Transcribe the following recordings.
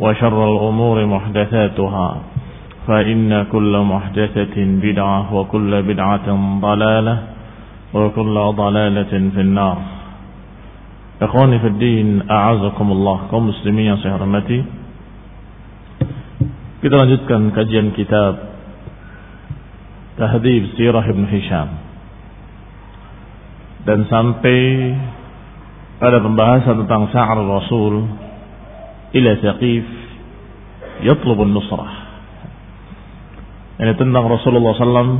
وشر الأمور محدثاتها فإن كل محدثة بدعة وكل بدعة ضلالة وكل ضلالة في النار. إخواني في الدين أعزكم الله. كم مسلمين سهرمتي kita lanjutkan kajian kitab Tahdhib Sirah Ibn Hisham. Dan sampai pada pembahasan tentang Sa'ar Rasul ila Saqif yatlub nusrah Ini tentang Rasulullah SAW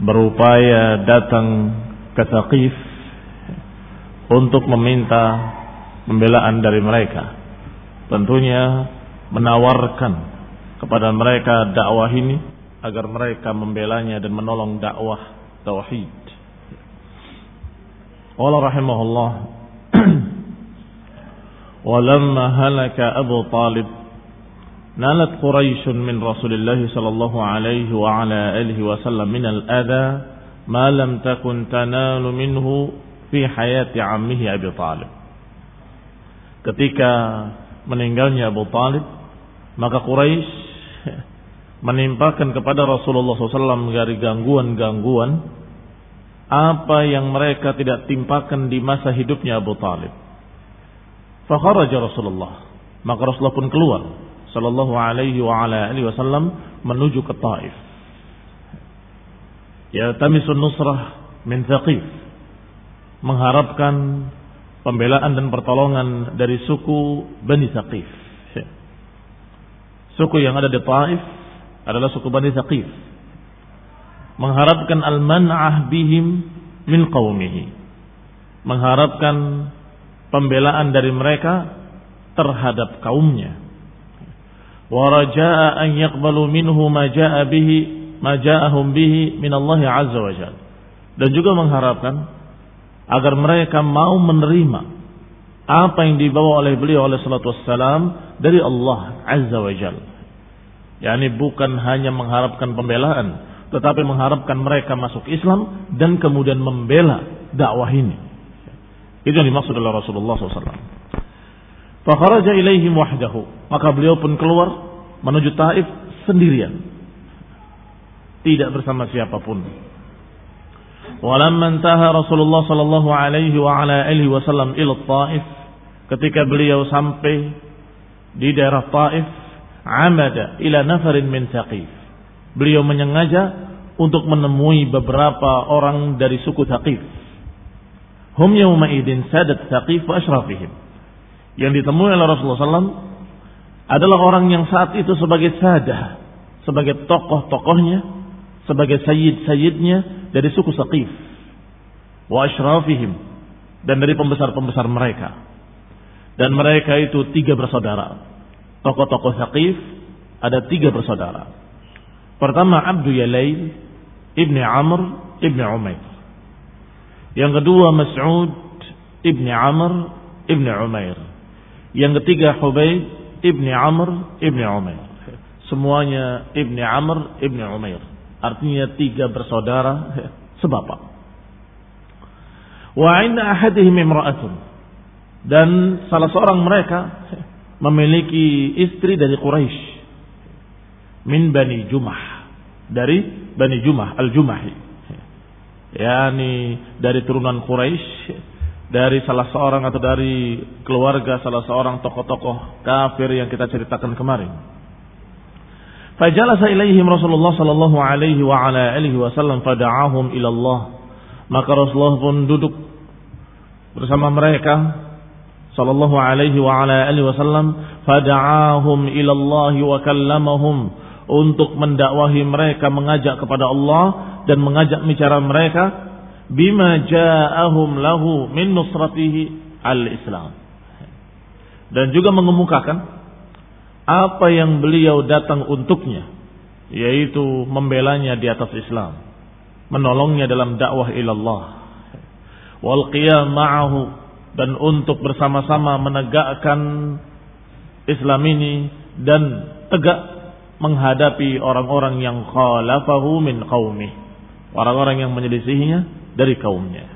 berupaya datang ke Saqif untuk meminta pembelaan dari mereka. Tentunya menawarkan kepada mereka dakwah ini agar mereka membelanya dan menolong dakwah tauhid. Allah rahimahullah ولما هلك أبو طالب نالت قريش من رسول الله صلى الله عليه وعلى آله وسلم من الأذى ما لم تكن تنال منه في حياة عمه أبي طالب ketika meninggalnya Abu Talib maka Quraisy menimpakan kepada Rasulullah SAW dari gangguan-gangguan apa yang mereka tidak timpakan di masa hidupnya Abu Talib Fakharaja Rasulullah. Maka Rasulullah pun keluar sallallahu alaihi wa ala alihi wasallam menuju ke Taif. Ya tamisun nusrah min Thaqif. Mengharapkan pembelaan dan pertolongan dari suku Bani Thaqif. Suku yang ada di Taif adalah suku Bani Thaqif. Mengharapkan al-man'ah bihim min qaumihi. Mengharapkan pembelaan dari mereka terhadap kaumnya. Wa raja'a an yaqbalu minhu ma jaa'a bihi ma ja'ahum bihi min Allah azza wa jalla. Dan juga mengharapkan agar mereka mau menerima apa yang dibawa oleh beliau oleh salatu wassalam dari Allah azza wa jalla. yakni bukan hanya mengharapkan pembelaan tetapi mengharapkan mereka masuk Islam dan kemudian membela dakwah ini. Itu yang dimaksud oleh Rasulullah SAW. Fakharaja ilaihim wahdahu. Maka beliau pun keluar menuju Taif sendirian. Tidak bersama siapa pun. Walamma intaha Rasulullah sallallahu alaihi wa ala alihi wasallam ila Taif, ketika beliau sampai di daerah Taif, amada ila nafarin min Thaqif. Beliau menyengaja untuk menemui beberapa orang dari suku Thaqif Hum yawma idin sadat thaqif wa ashrafihim. Yang ditemui oleh Rasulullah SAW adalah orang yang saat itu sebagai sadah, sebagai tokoh-tokohnya, sebagai sayyid-sayyidnya dari suku Saqif. wa ashrafihim dan dari pembesar-pembesar mereka. Dan mereka itu tiga bersaudara. Tokoh-tokoh Saqif ada tiga bersaudara. Pertama Abdu Yalail ibni Amr ibni Umair. Yang kedua Mas'ud ibni Amr ibni Umair. Yang ketiga Hubaib ibni Amr ibni Umair. Semuanya ibni Amr ibni Umair. Artinya tiga bersaudara sebapak. Wa ahadihim. Dan salah seorang mereka memiliki istri dari Quraisy. Min Bani Jumah. Dari Bani Jumah, Al-Jumahi. Yani dari turunan Quraisy dari salah seorang atau dari keluarga salah seorang tokoh-tokoh kafir yang kita ceritakan kemarin. Fajalasa ilaihim Rasulullah sallallahu alaihi wa ala alihi wasallam fada'ahum ila Allah maka Rasulullah pun duduk bersama mereka sallallahu alaihi wa ala alihi wasallam fada'ahum ila Allah wa kallamahum untuk mendakwahi mereka mengajak kepada Allah dan mengajak bicara mereka bima ja'ahum lahu min nusratihi al-Islam. Dan juga mengemukakan apa yang beliau datang untuknya yaitu membelanya di atas Islam menolongnya dalam dakwah ilallah. Wal qiyam ma'ahu dan untuk bersama-sama menegakkan Islam ini dan tegak menghadapi orang-orang yang khalafahu min qaumi orang-orang yang menyelisihinya dari kaumnya.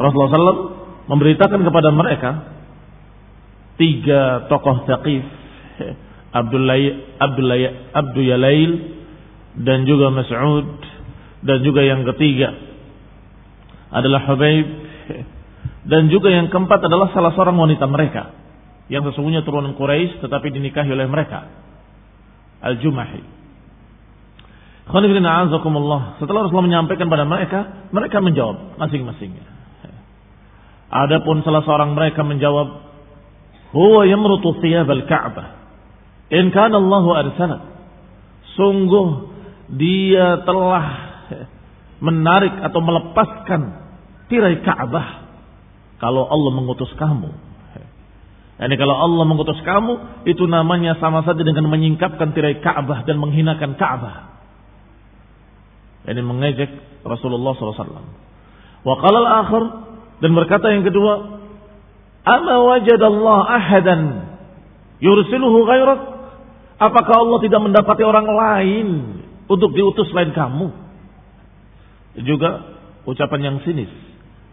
Rasulullah SAW memberitakan kepada mereka tiga tokoh Abdullah Abdullah Abdul Yalail dan juga Mas'ud dan juga yang ketiga adalah Hubaib. Dan juga yang keempat adalah salah seorang wanita mereka yang sesungguhnya turunan Quraisy tetapi dinikahi oleh mereka Al-Jumahi setelah Rasulullah menyampaikan pada mereka, mereka menjawab masing-masingnya. Adapun salah seorang mereka menjawab, "Huwa yamrutu thiyab al-Ka'bah." In kana Allahu arsalat. Sungguh dia telah menarik atau melepaskan tirai Ka'bah kalau Allah mengutus kamu. Yani kalau Allah mengutus kamu itu namanya sama saja dengan menyingkapkan tirai Ka'bah dan menghinakan Ka'bah. Yani mengejek Rasulullah SAW. Wa qala al-akhir dan berkata yang kedua, "Ama wajadallah ahadan yursiluhu ghairak?" Apakah Allah tidak mendapati orang lain untuk diutus selain kamu? Juga ucapan yang sinis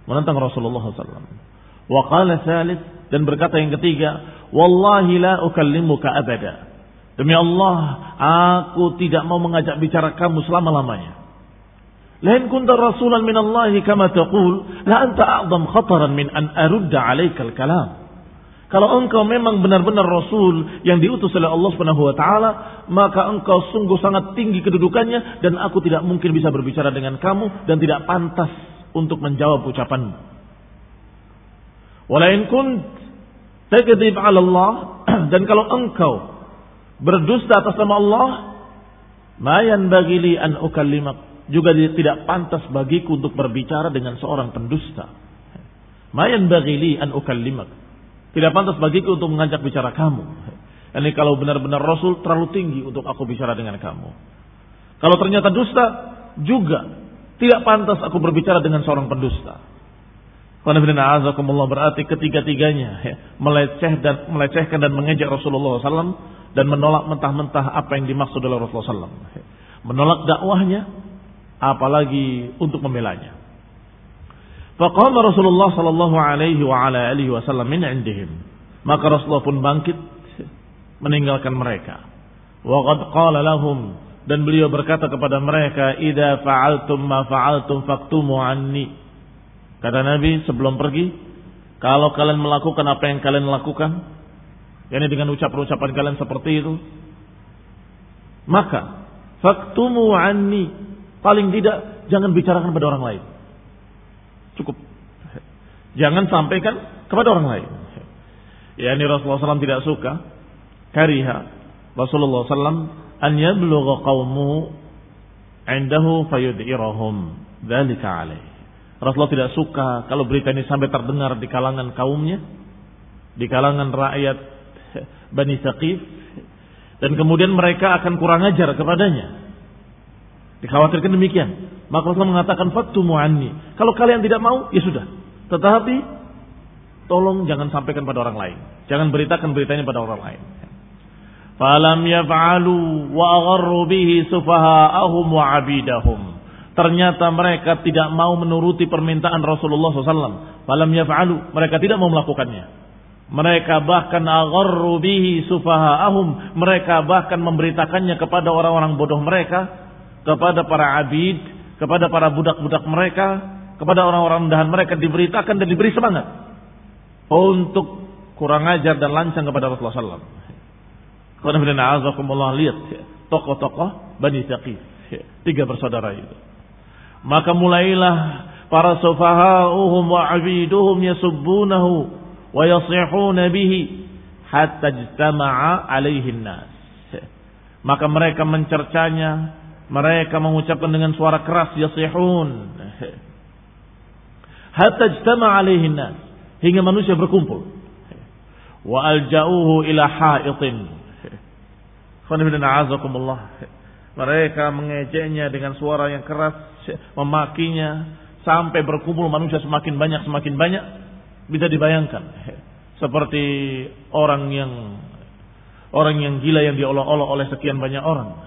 menentang Rasulullah SAW. Wa qala salis dan berkata yang ketiga, wallahi la ukallimuka abada. Demi Allah, aku tidak mau mengajak bicara kamu selama-lamanya. Lain kunta rasulan min Allah kama taqul, la anta a'zam khataran min an arudda 'alaika al-kalam. Kalau engkau memang benar-benar Rasul yang diutus oleh Allah Subhanahu wa taala, maka engkau sungguh sangat tinggi kedudukannya dan aku tidak mungkin bisa berbicara dengan kamu dan tidak pantas untuk menjawab ucapanmu. Walain kunt takdzib 'ala Allah dan kalau engkau berdusta atas nama Allah, mayan bagili an ukallimak juga tidak pantas bagiku untuk berbicara dengan seorang pendusta. Mayan bagili an ukallimak tidak pantas bagiku untuk mengajak bicara kamu. Ini kalau benar-benar Rasul terlalu tinggi untuk aku bicara dengan kamu. Kalau ternyata dusta, juga tidak pantas aku berbicara dengan seorang pendusta. berarti ketiga-tiganya ya, meleceh dan melecehkan dan mengejek Rasulullah SAW dan menolak mentah-mentah apa yang dimaksud oleh Rasulullah SAW. Menolak dakwahnya, apalagi untuk membelanya. Faqama Rasulullah sallallahu alaihi wa ala alihi wasallam min indihim. Maka Rasulullah pun bangkit meninggalkan mereka. Wa qad qala lahum dan beliau berkata kepada mereka, "Idza fa'altum ma fa'altum faktumu anni." Kata Nabi sebelum pergi, kalau kalian melakukan apa yang kalian lakukan, yakni dengan ucapan-ucapan kalian seperti itu, maka faktumu anni. Paling tidak jangan bicarakan pada orang lain. Cukup. Jangan sampaikan kepada orang lain. Ya ini Rasulullah SAW tidak suka. Kariha Rasulullah SAW an yablugha qawmu indahu fayud'irahum dzalika alaih. Rasulullah tidak suka kalau berita ini sampai terdengar di kalangan kaumnya, di kalangan rakyat Bani Saqif dan kemudian mereka akan kurang ajar kepadanya. Dikhawatirkan demikian. Maka Rasulullah mengatakan faktu mu'anni. Kalau kalian tidak mau, ya sudah. Tetapi tolong jangan sampaikan pada orang lain. Jangan beritakan beritanya pada orang lain. Falam yaf'alu wa agharru bihi sufaha'ahum wa abidahum. Ternyata mereka tidak mau menuruti permintaan Rasulullah SAW. Falam yaf'alu. Mereka tidak mau melakukannya. Mereka bahkan agharru bihi sufaha'ahum. Mereka bahkan memberitakannya kepada orang-orang bodoh mereka kepada para abid, kepada para budak-budak mereka, kepada orang-orang rendahan mereka diberitakan dan diberi semangat untuk kurang ajar dan lancang kepada Rasulullah SAW. Karena lihat tokoh-tokoh Bani Thaqif, tiga bersaudara itu. Maka mulailah para sufaha'uhum wa abiduhum yasubbunahu wa yasihuna bihi hatta jtama'a alaihi nas. Maka mereka mencercanya, mereka mengucapkan dengan suara keras yasihun. Hatta ijtama alaihi nas. Hingga manusia berkumpul. Wa alja'uhu ila ha'itin. Mereka mengejeknya dengan suara yang keras. Memakinya. Sampai berkumpul manusia semakin banyak semakin banyak. Bisa dibayangkan. Seperti orang yang orang yang gila yang diolok-olok oleh sekian banyak orang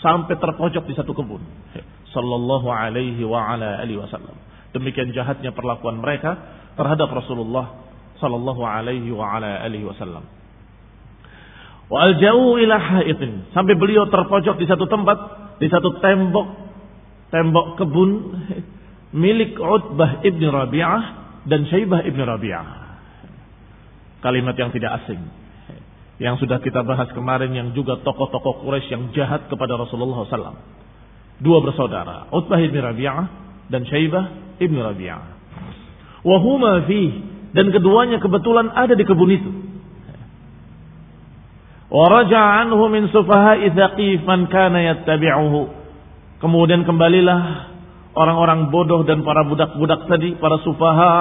sampai terpojok di satu kebun. Sallallahu alaihi wa ala alihi wasallam. Demikian jahatnya perlakuan mereka terhadap Rasulullah sallallahu alaihi wa ala alihi wasallam. Wa alja'u ila haitin sampai beliau terpojok di satu tempat, di satu tembok tembok kebun milik Utbah ibn Rabi'ah dan Syaibah ibn Rabi'ah. Kalimat yang tidak asing yang sudah kita bahas kemarin yang juga tokoh-tokoh Quraisy yang jahat kepada Rasulullah SAW. Dua bersaudara, Utbah ibn Rabi'ah dan Syaibah ibn Rabi'ah. Wahuma fi dan keduanya kebetulan ada di kebun itu. Waraja anhu min sufaha'i thaqifan kana yattabi'uhu. Kemudian kembalilah orang-orang bodoh dan para budak-budak tadi, para sufaha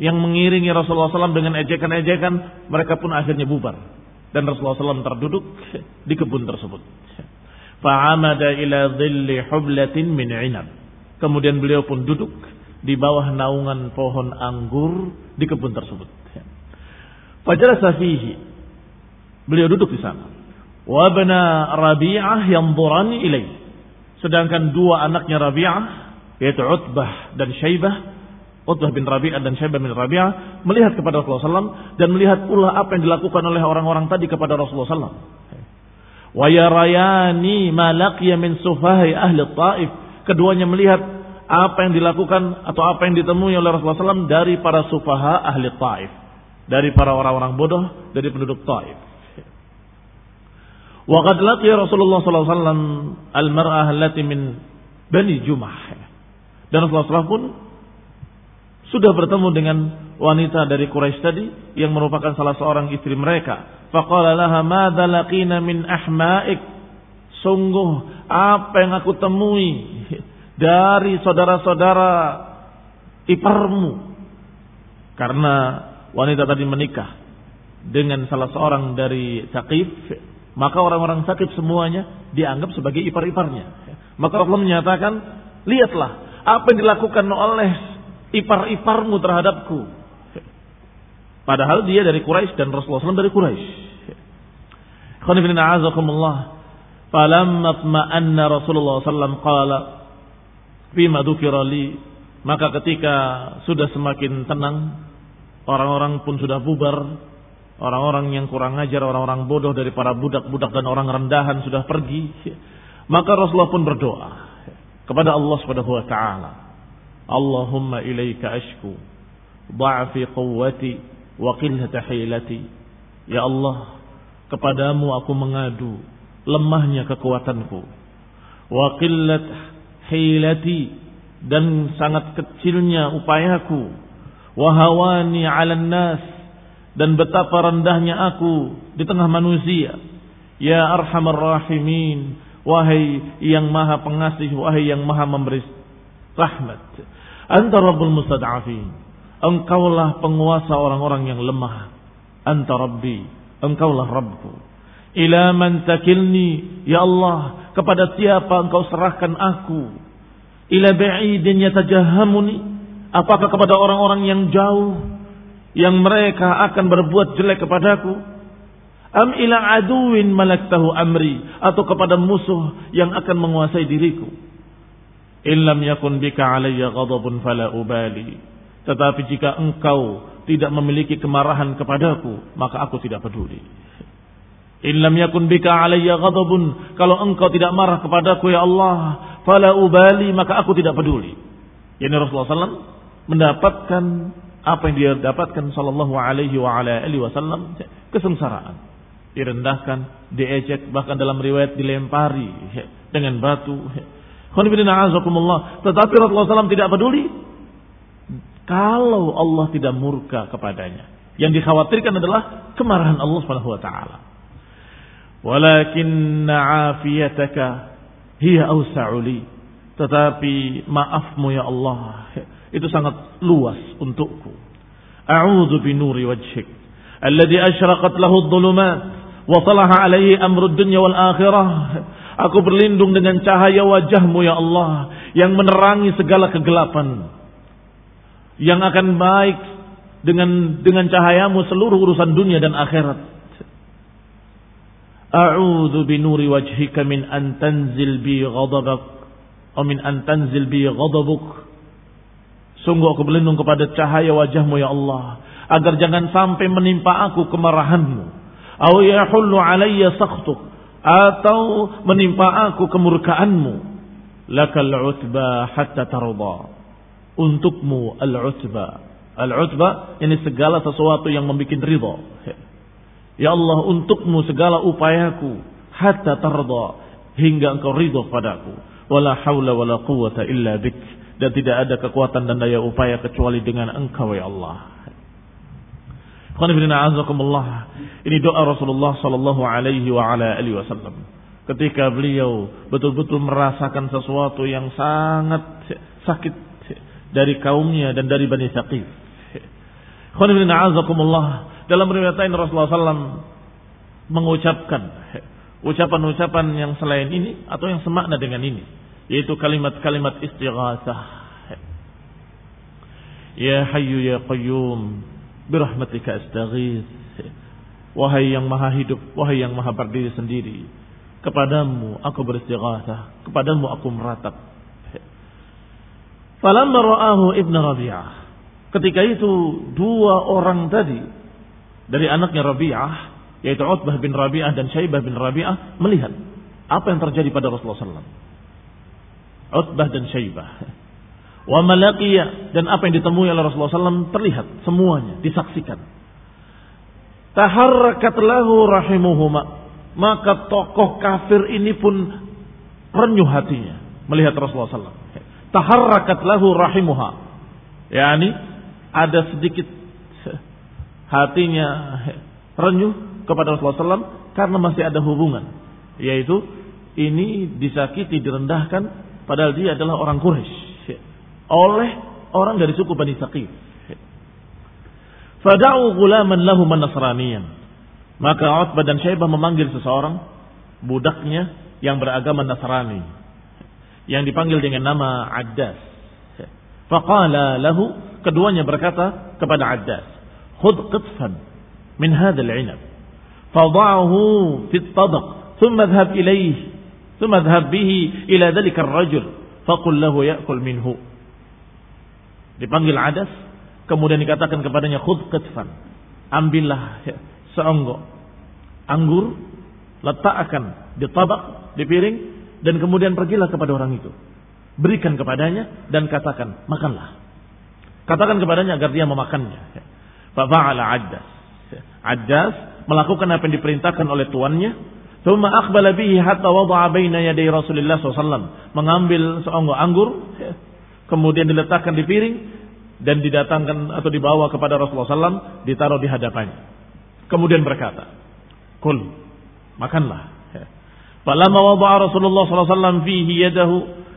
yang mengiringi Rasulullah SAW dengan ejekan-ejekan, mereka pun akhirnya bubar. Dan Rasulullah SAW terduduk di kebun tersebut. Fa'amada ila dhilli hublatin min inab. Kemudian beliau pun duduk di bawah naungan pohon anggur di kebun tersebut. Fajalasa fihi. Beliau duduk di sana. Wabna Rabi'ah yang burani ilaih. Sedangkan dua anaknya Rabi'ah, yaitu Utbah dan Syaibah, Utbah bin Rabi'ah dan Syaibah bin Rabi'ah melihat kepada Rasulullah SAW dan melihat pula apa yang dilakukan oleh orang-orang tadi kepada Rasulullah SAW. Wa yarayani ma laqiya min ahli Taif. Keduanya melihat apa yang dilakukan atau apa yang ditemui oleh Rasulullah SAW dari para sufaha ahli Taif. Dari para orang-orang bodoh dari penduduk Taif. Wa laqiya Rasulullah SAW al-mar'ah min Bani Jumah. Dan Rasulullah SAW pun sudah bertemu dengan wanita dari Quraisy tadi yang merupakan salah seorang istri mereka. Faqala laha madza laqina min ahma'ik? Sungguh apa yang aku temui dari saudara-saudara iparmu. Karena wanita tadi menikah dengan salah seorang dari Saqif, maka orang-orang Saqif semuanya dianggap sebagai ipar-iparnya. Maka Allah menyatakan, lihatlah apa yang dilakukan oleh ipar-iparmu terhadapku. Padahal dia dari Quraisy dan Rasulullah SAW dari Quraisy. Khonifina azakumullah. Falamma tma'anna Rasulullah SAW qala fima dhukira li maka ketika sudah semakin tenang orang-orang pun sudah bubar orang-orang yang kurang ajar orang-orang bodoh dari para budak-budak dan orang rendahan sudah pergi maka Rasulullah pun berdoa kepada Allah Subhanahu wa taala Allahumma ilaika ashku dha'fi quwwati wa qillata hilati. Ya Allah kepadamu aku mengadu lemahnya kekuatanku. Wa qillat hilati dan sangat kecilnya upayaku. Wa hawani 'alan nas dan betapa rendahnya aku di tengah manusia. Ya arhamar rahimin Wahai yang maha pengasih, wahai yang maha memberi rahmat. Anta Rabbul Mustad'afin. Engkaulah penguasa orang-orang yang lemah. Anta Rabbi. Engkaulah Rabbku. Ila man takilni. Ya Allah. Kepada siapa engkau serahkan aku. Ila ba'idin yatajahamuni. Apakah kepada orang-orang yang jauh. Yang mereka akan berbuat jelek kepadaku Am ila aduwin malaktahu amri atau kepada musuh yang akan menguasai diriku. Illam yakun bika alayya ghadabun fala ubali. Tetapi jika engkau tidak memiliki kemarahan kepadaku, maka aku tidak peduli. Illam yakun bika alayya ghadabun, kalau engkau tidak marah kepadaku ya Allah, fala ubali, maka aku tidak peduli. Yani Rasulullah SAW mendapatkan apa yang dia dapatkan sallallahu alaihi wa ala alihi wasallam kesengsaraan direndahkan, diejek, bahkan dalam riwayat dilempari dengan batu. Tetapi Rasulullah SAW tidak peduli kalau Allah tidak murka kepadanya. Yang dikhawatirkan adalah kemarahan Allah Subhanahu wa taala. Walakin afiyataka hiya awsa'uli. Tetapi maafmu ya Allah itu sangat luas untukku. A'udzu bi nuri wajhik alladhi asyraqat lahu adh-dhulumat wa salaha alaihi amrud dunya wal akhirah. Aku berlindung dengan cahaya wajahmu ya Allah yang menerangi segala kegelapan. Yang akan baik dengan dengan cahayamu seluruh urusan dunia dan akhirat. A'udzu bi nuri wajhika min an tanzil bi ghadabak atau min an bi ghadabuk. Sungguh aku berlindung kepada cahaya wajahmu ya Allah agar jangan sampai menimpa aku kemarahanmu Au yahullu alayya sakhtuk. Atau menimpa aku kemurkaanmu. Lakal utba hatta tarda. Untukmu al-utba. Al-utba ini segala sesuatu yang membuat ridha. Ya Allah untukmu segala upayaku. Hatta tarda. Hingga engkau ridha padaku. Wala hawla wala quwata illa bik. Dan tidak ada kekuatan dan daya upaya kecuali dengan engkau ya Allah. Ini doa Rasulullah sallallahu alaihi wa ala alihi wasallam. Ketika beliau betul-betul merasakan sesuatu yang sangat sakit dari kaumnya dan dari Bani Saqif. Dalam riwayat lain Rasulullah SAW mengucapkan ucapan-ucapan yang selain ini atau yang semakna dengan ini, yaitu kalimat-kalimat istighatsah. Ya Hayyu ya Qayyum Birahmatika astaghith. Wahai yang maha hidup, wahai yang maha berdiri sendiri. Kepadamu aku beristighatsah, kepadamu aku meratap. Falamma ra'ahu Ibn Rabi'ah. Ketika itu dua orang tadi dari anaknya Rabi'ah, yaitu Utbah bin Rabi'ah dan Syaibah bin Rabi'ah melihat apa yang terjadi pada Rasulullah SAW. Utbah dan Syaibah wa malaqiya. Dan apa yang ditemui oleh Rasulullah SAW terlihat semuanya disaksikan. Taharrakat lahu rahimuhuma. Maka tokoh kafir ini pun renyuh hatinya melihat Rasulullah SAW. Taharrakat lahu rahimuha, yakni ada sedikit hatinya renyuh kepada Rasulullah SAW karena masih ada hubungan, yaitu ini disakiti direndahkan padahal dia adalah orang Quraisy oleh orang dari suku Bani Saqif. Fada'u gulaman lahu nasraniyan. Maka Utbah dan Syaibah memanggil seseorang budaknya yang beragama Nasrani yang dipanggil dengan nama Addas. Faqala lahu keduanya berkata kepada Addas, "Khudh qitfan min hadzal 'inab, fadha'hu fi at-tabaq, thumma idhhab ilayhi, thumma idhhab bihi ila dhalika ar-rajul, faqul lahu ya'kul minhu." Dipanggil adas, kemudian dikatakan kepadanya khudh katfan. Ambillah seonggok anggur, letakkan di tabak, di piring dan kemudian pergilah kepada orang itu. Berikan kepadanya dan katakan, makanlah. Katakan kepadanya agar dia memakannya. Fa'ala Addas. Addas melakukan apa yang diperintahkan oleh tuannya. Thumma akhbala bihi hatta wada'a baina yaday Rasulullah SAW. Mengambil seonggok anggur kemudian diletakkan di piring dan didatangkan atau dibawa kepada Rasulullah SAW, ditaruh di hadapannya. Kemudian berkata, Kul, makanlah. Falamma wada'a Rasulullah SAW fihi yadahu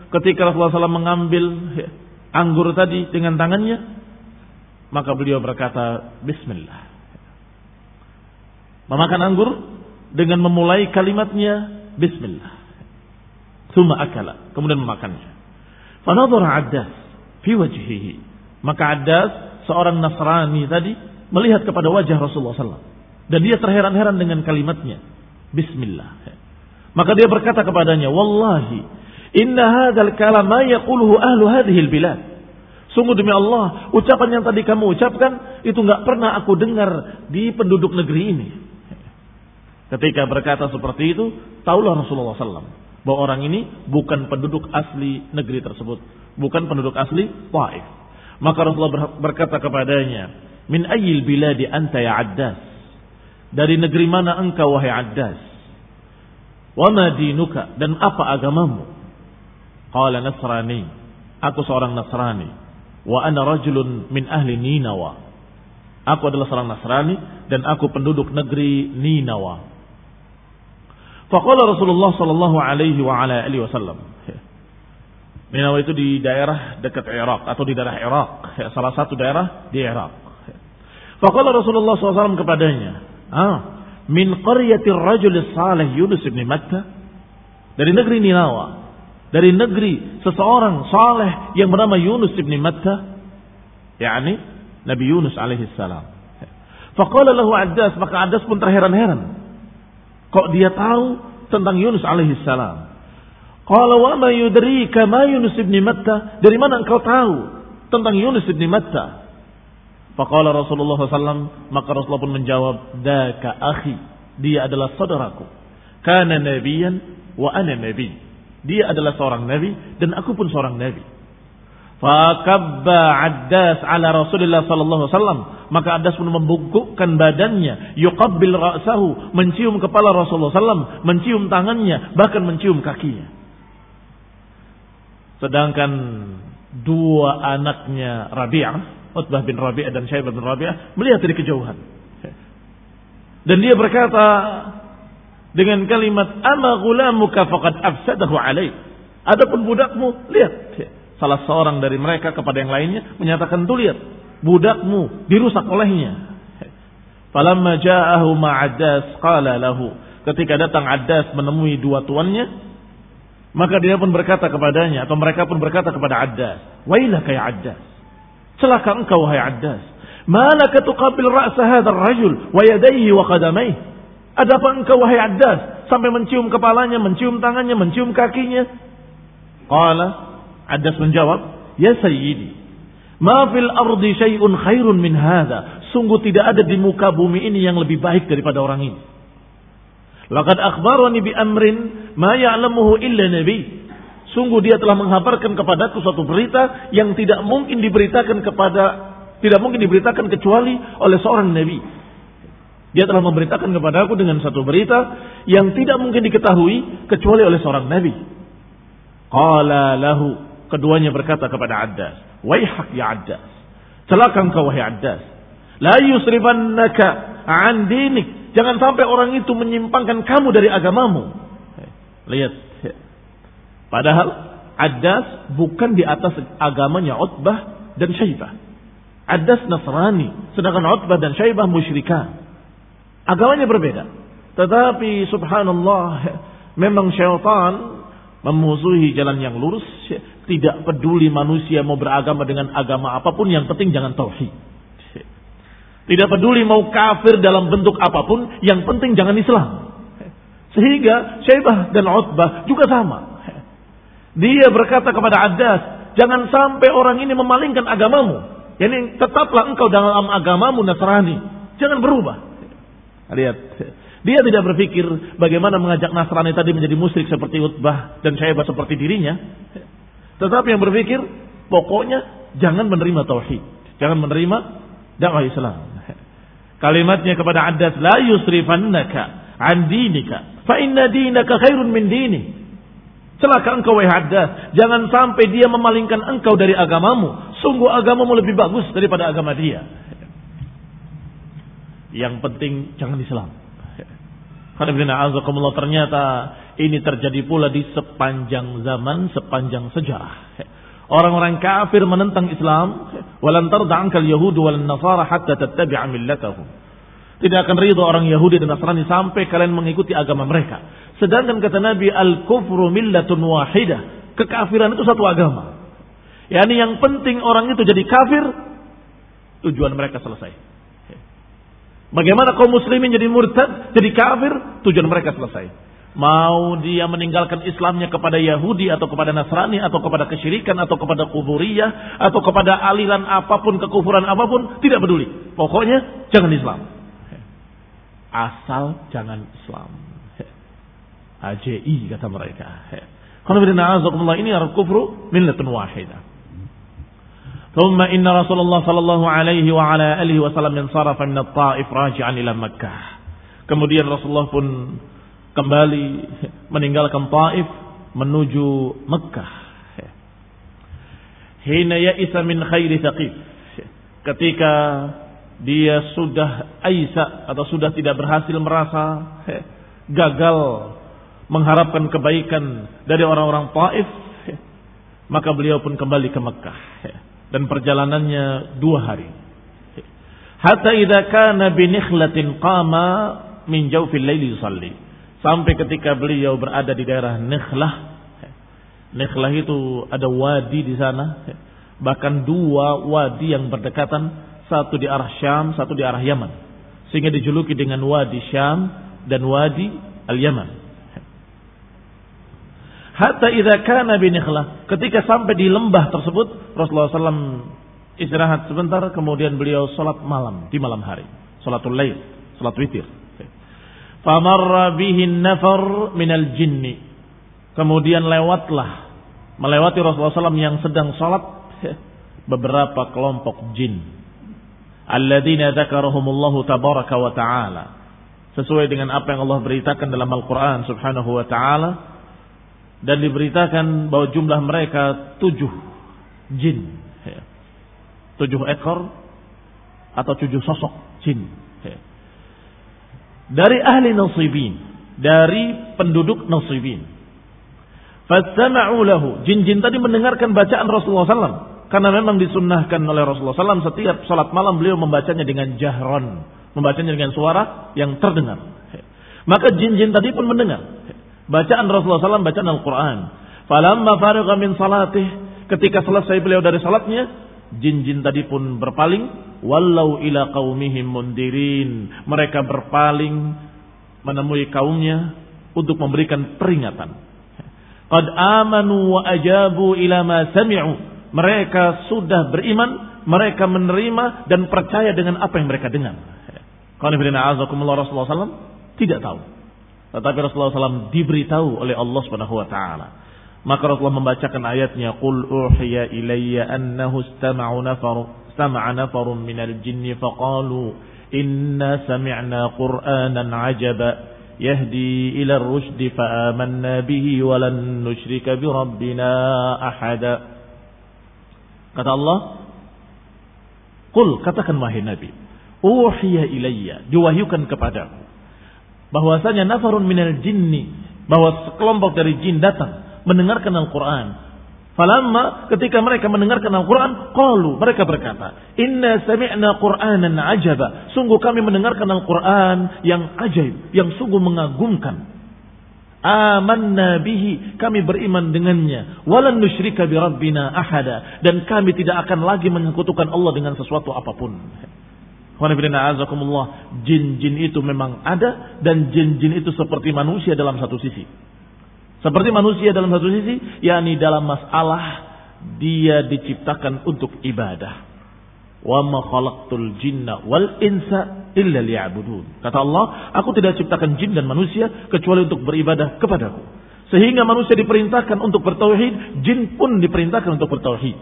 ketika Rasulullah SAW mengambil anggur tadi dengan tangannya maka beliau berkata bismillah. Memakan anggur dengan memulai kalimatnya bismillah. Thumma akala kemudian memakannya. Fanadhara addas fi wajhihi maka addas seorang Nasrani tadi melihat kepada wajah Rasulullah SAW dan dia terheran-heran dengan kalimatnya bismillah maka dia berkata kepadanya, "Wallahi, inna hadzal kalam ma yaquluhu ahlu hadhihi bilad." Sungguh demi Allah, ucapan yang tadi kamu ucapkan itu nggak pernah aku dengar di penduduk negeri ini. Ketika berkata seperti itu, taulah Rasulullah SAW bahwa orang ini bukan penduduk asli negeri tersebut, bukan penduduk asli Taif. Maka Rasulullah berkata kepadanya, "Min ayyil biladi anta ya Addas?" Dari negeri mana engkau wahai Addas? Wa ma dinuka dan apa agamamu? Qala Nasrani. Aku seorang Nasrani. Wa ana rajulun min ahli Ninawa. Aku adalah seorang Nasrani dan aku penduduk negeri Ninawa. Faqala Rasulullah sallallahu alaihi wa ala alihi wasallam. Ninawa itu di daerah dekat Irak atau di daerah Irak, salah satu daerah di Irak. Faqala Rasulullah SAW kepadanya, "Ah, min qaryatir rajul salih Yunus bin Matta. Dari negeri Ninawa dari negeri seseorang saleh yang bernama Yunus bin Matta yakni Nabi Yunus alaihi salam. Faqala lahu Addas maka Addas pun terheran-heran. Kok dia tahu tentang Yunus alaihi salam qala wa ma yudrika ma Yunus bin Matta dari mana engkau tahu tentang Yunus bin Matta Faqala Rasulullah SAW, maka Rasulullah pun menjawab, Daka akhi, dia adalah saudaraku. Kana nabiyan wa ana nabi. Dia adalah seorang nabi dan aku pun seorang nabi. Fakabba Addas ala Rasulullah sallallahu alaihi wasallam, maka Addas pun membungkukkan badannya, yuqabbil ra'sahu, mencium kepala Rasulullah sallam, mencium tangannya, bahkan mencium kakinya. Sedangkan dua anaknya Rabi'ah Utbah bin Rabi'ah dan Syaibah bin Rabi'ah melihat dari kejauhan. Dan dia berkata dengan kalimat ama ghulamuka faqad afsadahu alaik. Adapun budakmu, lihat. Salah seorang dari mereka kepada yang lainnya menyatakan tuh lihat, budakmu dirusak olehnya. Falamma ja'ahu ma'addas qala lahu. Ketika datang Addas menemui dua tuannya, maka dia pun berkata kepadanya atau mereka pun berkata kepada Addas, "Wailaka ya Addas." Celaka engkau wahai Addas. Malaka tuqabil ra'sa hadzal rajul wa yadayhi wa qadamaihi. Ada apa engkau wahai Addas sampai mencium kepalanya, mencium tangannya, mencium kakinya? Qala Addas menjawab, "Ya sayyidi, ma fil ardi syai'un khairun min hadha." Sungguh tidak ada di muka bumi ini yang lebih baik daripada orang ini. Laqad akhbarani bi amrin ma ya'lamuhu illa nabi. Sungguh dia telah menghabarkan kepadaku suatu berita yang tidak mungkin diberitakan kepada tidak mungkin diberitakan kecuali oleh seorang nabi. Dia telah memberitakan kepadaku dengan satu berita yang tidak mungkin diketahui kecuali oleh seorang nabi. Qala lahu keduanya berkata kepada Addas, "Waihak ya Addas. Celaka engkau wahai Addas. La yusrifannaka an dinik. Jangan sampai orang itu menyimpangkan kamu dari agamamu." Lihat Padahal Adas bukan di atas agamanya Utbah dan Syaibah. Adas Nasrani, sedangkan Utbah dan Syaibah musyrikan. Agamanya berbeda. Tetapi subhanallah, memang syaitan memusuhi jalan yang lurus, tidak peduli manusia mau beragama dengan agama apa pun, yang penting jangan tauhid. Tidak peduli mau kafir dalam bentuk apa pun, yang penting jangan Islam. Sehingga Syaibah dan Utbah juga sama. Dia berkata kepada Adas, jangan sampai orang ini memalingkan agamamu. Jadi tetaplah engkau dalam agamamu Nasrani. Jangan berubah. Lihat. Dia tidak berpikir bagaimana mengajak Nasrani tadi menjadi musyrik seperti Utbah dan Syaibah seperti dirinya. Tetapi yang berpikir, pokoknya jangan menerima tauhid. Jangan menerima dakwah Islam. Kalimatnya kepada Adas, la yusrifannaka an dinika. Fa inna dinaka khairun min dini. Celaka engkau wahai Haddas. Jangan sampai dia memalingkan engkau dari agamamu. Sungguh agamamu lebih bagus daripada agama dia. Yang penting jangan Islam. Karena ternyata Ini terjadi pula di sepanjang zaman, sepanjang sejarah. Orang-orang kafir menentang Islam, walan tarda'ankal yahudu wal nasara hatta tattabi'a millatahum. Tidak akan ridho orang Yahudi dan Nasrani sampai kalian mengikuti agama mereka. Sedangkan kata Nabi al-kufru millatun wahidah. Kekafiran itu satu agama. Yani yang penting orang itu jadi kafir, tujuan mereka selesai. Bagaimana kaum muslimin jadi murtad, jadi kafir, tujuan mereka selesai Mau dia meninggalkan Islamnya kepada Yahudi atau kepada Nasrani atau kepada kesyirikan atau kepada kuburiyah atau kepada aliran apapun, kekufuran apapun, tidak peduli. Pokoknya jangan Islam. Asal jangan Islam. AJI kata mereka. Kalau ini adalah kufru millatun wahidah. ثم إن رسول الله صلى الله عليه وعلى آله وسلم انصرف من الطائف راجعا إلى مكة. Kemudian Rasulullah pun kembali meninggalkan Taif menuju Mekah. Hina ya'isa min khairi thaqif. Ketika dia sudah aisa atau sudah tidak berhasil merasa gagal mengharapkan kebaikan dari orang-orang Taif, maka beliau pun kembali ke Mekah dan perjalanannya dua hari. Hatta idza kana bi nikhlatin qama min jawfil laili yusalli. Sampai ketika beliau berada di daerah Nikhlah. Nikhlah itu ada wadi di sana. Bahkan dua wadi yang berdekatan. Satu di arah Syam, satu di arah Yaman. Sehingga dijuluki dengan wadi Syam dan wadi Al-Yaman. Hatta idza kana bi Nikhlah. Ketika sampai di lembah tersebut. Rasulullah SAW istirahat sebentar. Kemudian beliau sholat malam. Di malam hari. Sholatul lail. Sholat witir. Famarra bihin nafar minal jinni. Kemudian lewatlah. Melewati Rasulullah SAW yang sedang sholat. Beberapa kelompok jin. Alladzina zakarahumullahu tabaraka wa ta'ala. Sesuai dengan apa yang Allah beritakan dalam Al-Quran subhanahu wa ta'ala. Dan diberitakan bahwa jumlah mereka tujuh jin. Tujuh ekor atau tujuh sosok jin dari ahli nasibin, dari penduduk nasibin. Fastama'u lahu. Jin-jin tadi mendengarkan bacaan Rasulullah SAW. Karena memang disunnahkan oleh Rasulullah SAW setiap salat malam beliau membacanya dengan jahron. Membacanya dengan suara yang terdengar. Maka jin-jin tadi pun mendengar. Bacaan Rasulullah SAW, bacaan Al-Quran. Falamma faragha min salatih. Ketika selesai beliau dari salatnya, jin-jin tadi pun berpaling Wallau ila qaumihim mundirin. Mereka berpaling menemui kaumnya untuk memberikan peringatan. Qad amanu wa ajabu ila ma sami'u. Mereka sudah beriman, mereka menerima dan percaya dengan apa yang mereka dengar. Qanifidina azakumullah Rasulullah SAW tidak tahu. Tetapi Rasulullah SAW diberitahu oleh Allah Subhanahu wa taala. Maka Rasulullah membacakan ayatnya, "Qul uhiya ilayya annahu istama'u nafar, sama'a nafarun minal jinni faqalu inna sami'na Qur'anan 'ajaba yahdi ila ar-rushd fa'amanna bihi wa lan nusyrika bi rabbina ahada." Kata Allah, "Qul katakan wahai Nabi, uhiya ilayya, diwahyukan kepadaku bahwasanya nafarun minal jinni, bahwa sekelompok dari jin datang mendengarkan Al-Quran Falamma ketika mereka mendengarkan Al-Quran, qalu mereka berkata, Inna sami'na Qur'anan ajaba. Sungguh kami mendengarkan Al-Quran yang ajaib, yang sungguh mengagumkan. Amanna bihi, kami beriman dengannya. Walan nusyrika bi rabbina ahada. Dan kami tidak akan lagi menyekutukan Allah dengan sesuatu apa pun. Jin-jin itu memang ada dan jin-jin itu seperti manusia dalam satu sisi. Seperti manusia dalam satu sisi, yakni dalam masalah dia diciptakan untuk ibadah. Wa ma khalaqtul jinna wal insa illa liya'budun. Kata Allah, aku tidak ciptakan jin dan manusia kecuali untuk beribadah kepadaku. Sehingga manusia diperintahkan untuk bertauhid, jin pun diperintahkan untuk bertauhid.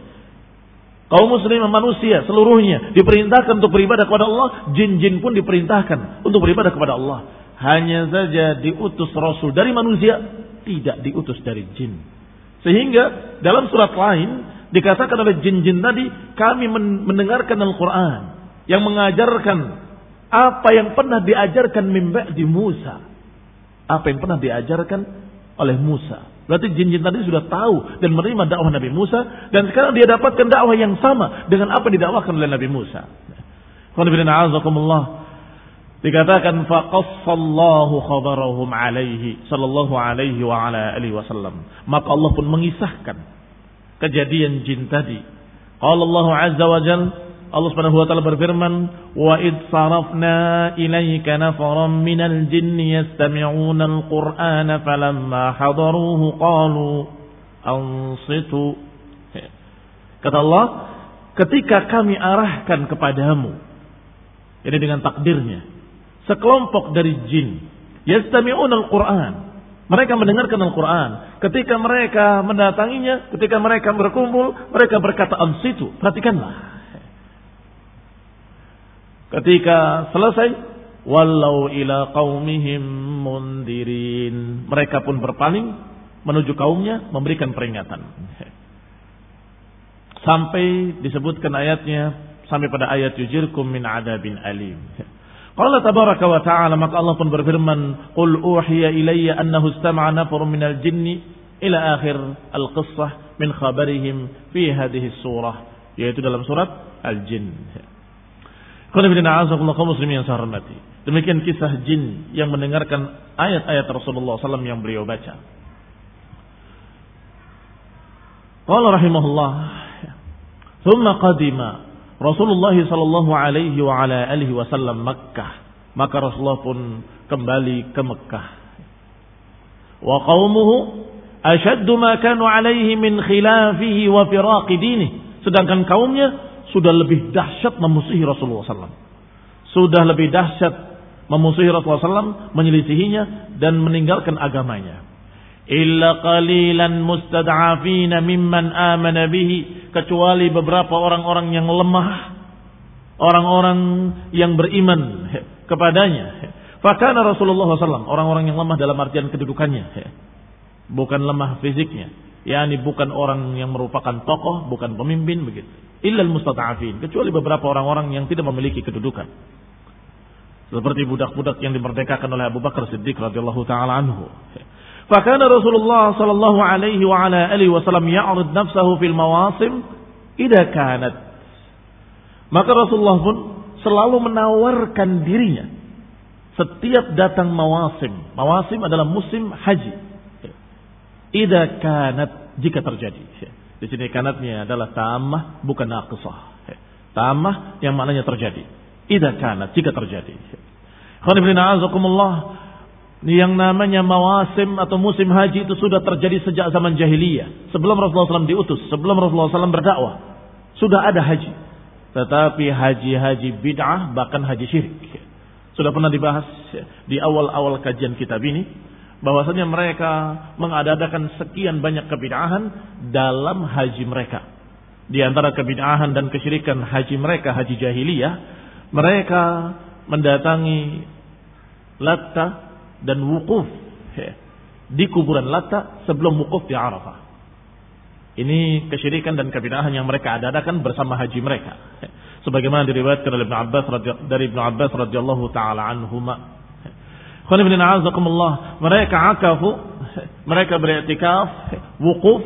Kaum muslim manusia seluruhnya diperintahkan untuk beribadah kepada Allah, jin-jin pun diperintahkan untuk beribadah kepada Allah. Hanya saja diutus rasul dari manusia tidak diutus dari jin. Sehingga dalam surat lain dikatakan oleh jin-jin tadi kami mendengarkan Al-Quran yang mengajarkan apa yang pernah diajarkan mimba di Musa. Apa yang pernah diajarkan oleh Musa. Berarti jin-jin tadi sudah tahu dan menerima dakwah Nabi Musa dan sekarang dia dapatkan dakwah yang sama dengan apa yang didakwahkan oleh Nabi Musa. Dikatakan faqassallahu khabarahum alaihi sallallahu alaihi wa ala alihi wasallam. Maka Allah pun mengisahkan kejadian jin tadi. Qala Allah azza wa jalla Allah Subhanahu wa taala berfirman, "Wa id sarafna ilaika nafaran minal jinni yastami'una al-Qur'ana falamma hadaruhu qalu ansitu." Kata Allah, ketika kami arahkan kepadamu, ini dengan takdirnya, sekelompok dari jin yastami'una al-Qur'an. Mereka mendengarkan Al-Quran. Ketika mereka mendatanginya, ketika mereka berkumpul, mereka berkata ansitu. Perhatikanlah. Ketika selesai, walau ila qaumihim mundirin. Mereka pun berpaling menuju kaumnya memberikan peringatan. Sampai disebutkan ayatnya sampai pada ayat yujirkum min adabin alim. Qala tabaraka wa ta'ala maka Allah pun berfirman, "Qul uhiya ilayya annahu istama'a nafarun minal jinni ila akhir al-qissah min khabarihim fi hadhihi surah." Yaitu dalam surat Al-Jin. kaum muslimin yang saya hormati. Demikian kisah jin yang mendengarkan ayat-ayat Rasulullah SAW yang beliau baca. Qala rahimahullah. Thumma qadima Rasulullah sallallahu alaihi wa ala alihi wasallam Makkah. Maka Rasulullah pun kembali ke Mekkah. Wa qaumuhu ashaddu ma kanu alaihi min khilafihi wa firaqi dinih. Sedangkan kaumnya sudah lebih dahsyat memusuhi Rasulullah SAW. Sudah lebih dahsyat memusuhi Rasulullah SAW, menyelisihinya dan meninggalkan agamanya. Illa qalilan mustad'afina mimman amana bihi. Kecuali beberapa orang-orang yang lemah. Orang-orang yang beriman kepadanya. Fakana Rasulullah SAW. Orang-orang yang lemah dalam artian kedudukannya. Bukan lemah fisiknya yakni bukan orang yang merupakan tokoh, bukan pemimpin begitu. Illal mustata'afin, kecuali beberapa orang-orang yang tidak memiliki kedudukan. Seperti budak-budak yang dimerdekakan oleh Abu Bakar Siddiq radhiyallahu taala anhu. Fakana Rasulullah sallallahu alaihi wa ala alihi wasallam ya'rid nafsahu fil mawasim idza kanat. Maka Rasulullah pun selalu menawarkan dirinya setiap datang mawasim. Mawasim adalah musim haji Ida kanat jika terjadi. Di sini kanatnya adalah tamah bukan naqsah. Tamah yang maknanya terjadi. Ida kanat jika terjadi. Yang namanya mawasim atau musim haji itu sudah terjadi sejak zaman jahiliyah. Sebelum Rasulullah SAW diutus, sebelum Rasulullah SAW berdakwah. Sudah ada haji. Tetapi haji-haji bid'ah bahkan haji syirik. Sudah pernah dibahas di awal-awal kajian kitab ini bahwasanya mereka mengadakan sekian banyak kebid'ahan dalam haji mereka. Di antara kebid'ahan dan kesyirikan haji mereka, haji jahiliyah, mereka mendatangi Latta dan wukuf di kuburan Latta sebelum wukuf di Arafah. Ini kesyirikan dan kebid'ahan yang mereka adakan bersama haji mereka. Sebagaimana diriwayatkan oleh Ibn Abbas dari Ibn Abbas radhiyallahu taala anhuma mereka akafu, mereka beriktikaf, wukuf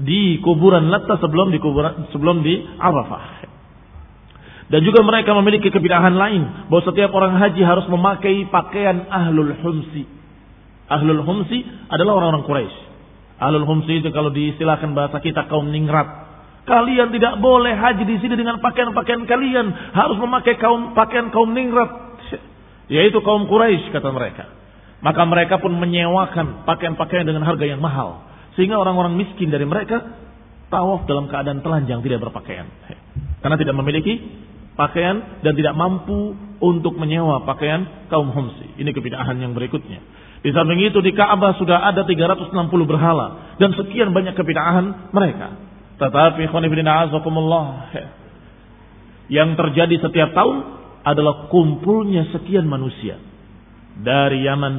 di kuburan Latta sebelum di kuburan sebelum di Arafah. Dan juga mereka memiliki kebidahan lain bahwa setiap orang haji harus memakai pakaian ahlul humsi. Ahlul humsi adalah orang-orang Quraisy. Ahlul humsi itu kalau diistilahkan bahasa kita kaum ningrat. Kalian tidak boleh haji di sini dengan pakaian-pakaian kalian, harus memakai kaum pakaian kaum ningrat yaitu kaum Quraisy kata mereka. Maka mereka pun menyewakan pakaian-pakaian dengan harga yang mahal. Sehingga orang-orang miskin dari mereka tawaf dalam keadaan telanjang tidak berpakaian. Karena tidak memiliki pakaian dan tidak mampu untuk menyewa pakaian kaum Humsi. Ini kebidahan yang berikutnya. Di samping itu di Ka'bah sudah ada 360 berhala dan sekian banyak kebidahan mereka. Tetapi yang terjadi setiap tahun adalah kumpulnya sekian manusia dari Yaman,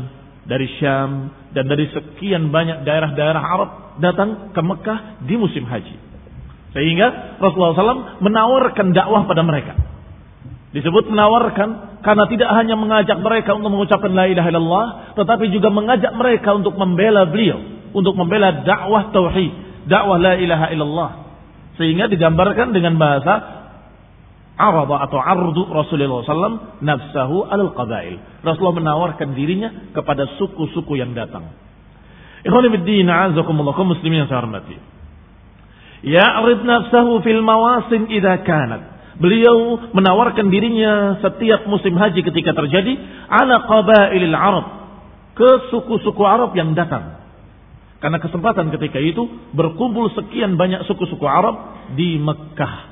dari Syam, dan dari sekian banyak daerah-daerah Arab datang ke Mekah di musim haji. Sehingga Rasulullah SAW menawarkan dakwah pada mereka. Disebut menawarkan karena tidak hanya mengajak mereka untuk mengucapkan la ilaha illallah, tetapi juga mengajak mereka untuk membela beliau, untuk membela dakwah tauhid, dakwah la ilaha illallah. Sehingga digambarkan dengan bahasa arada atau ardu Rasulullah SAW nafsahu alal qabail. Rasulullah menawarkan dirinya kepada suku-suku yang datang. Ikhwan fillah, azakumullah, kaum muslimin yang saya hormati. Ya'rid nafsahu fil mawasim idza kanat Beliau menawarkan dirinya setiap musim haji ketika terjadi ala qabailil Arab ke suku-suku Arab yang datang. Karena kesempatan ketika itu berkumpul sekian banyak suku-suku Arab di Mekah.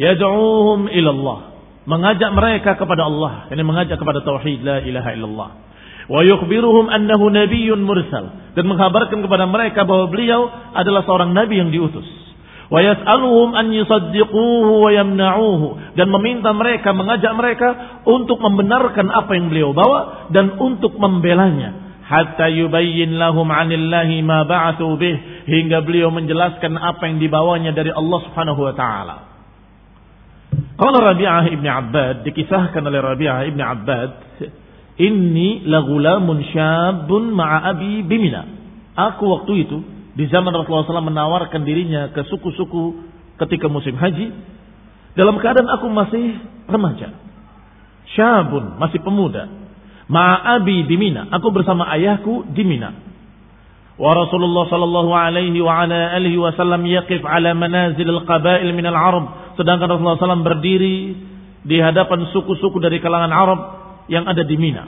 Yad'uhum ilallah. Mengajak mereka kepada Allah. Ini mengajak kepada tauhid la ilaha illallah. Wa yukhbiruhum annahu nabiyyun mursal. Dan menghabarkan kepada mereka bahwa beliau adalah seorang nabi yang diutus wa yas'aluhum an yusaddiquhu wa yamna'uhu dan meminta mereka mengajak mereka untuk membenarkan apa yang beliau bawa dan untuk membelanya hatta yubayyin lahum 'anillahi ma ba'athu bih hingga beliau menjelaskan apa yang dibawanya dari Allah Subhanahu wa taala. Qala Rabi'ah ibn Abbad dikisahkan oleh Rabi'ah ibn Abbad Inni laghulamun syabun ma'a abi bimina. Aku waktu itu di zaman Rasulullah SAW menawarkan dirinya ke suku-suku ketika musim haji. Dalam keadaan aku masih remaja. Syabun, masih pemuda. Ma'abi di Mina. Aku bersama ayahku di Mina. Wa Rasulullah sallallahu alaihi wa ala alihi wasallam yaqif ala manazil al-qabail min al-Arab. Sedangkan Rasulullah SAW berdiri di hadapan suku-suku dari kalangan Arab yang ada di Mina.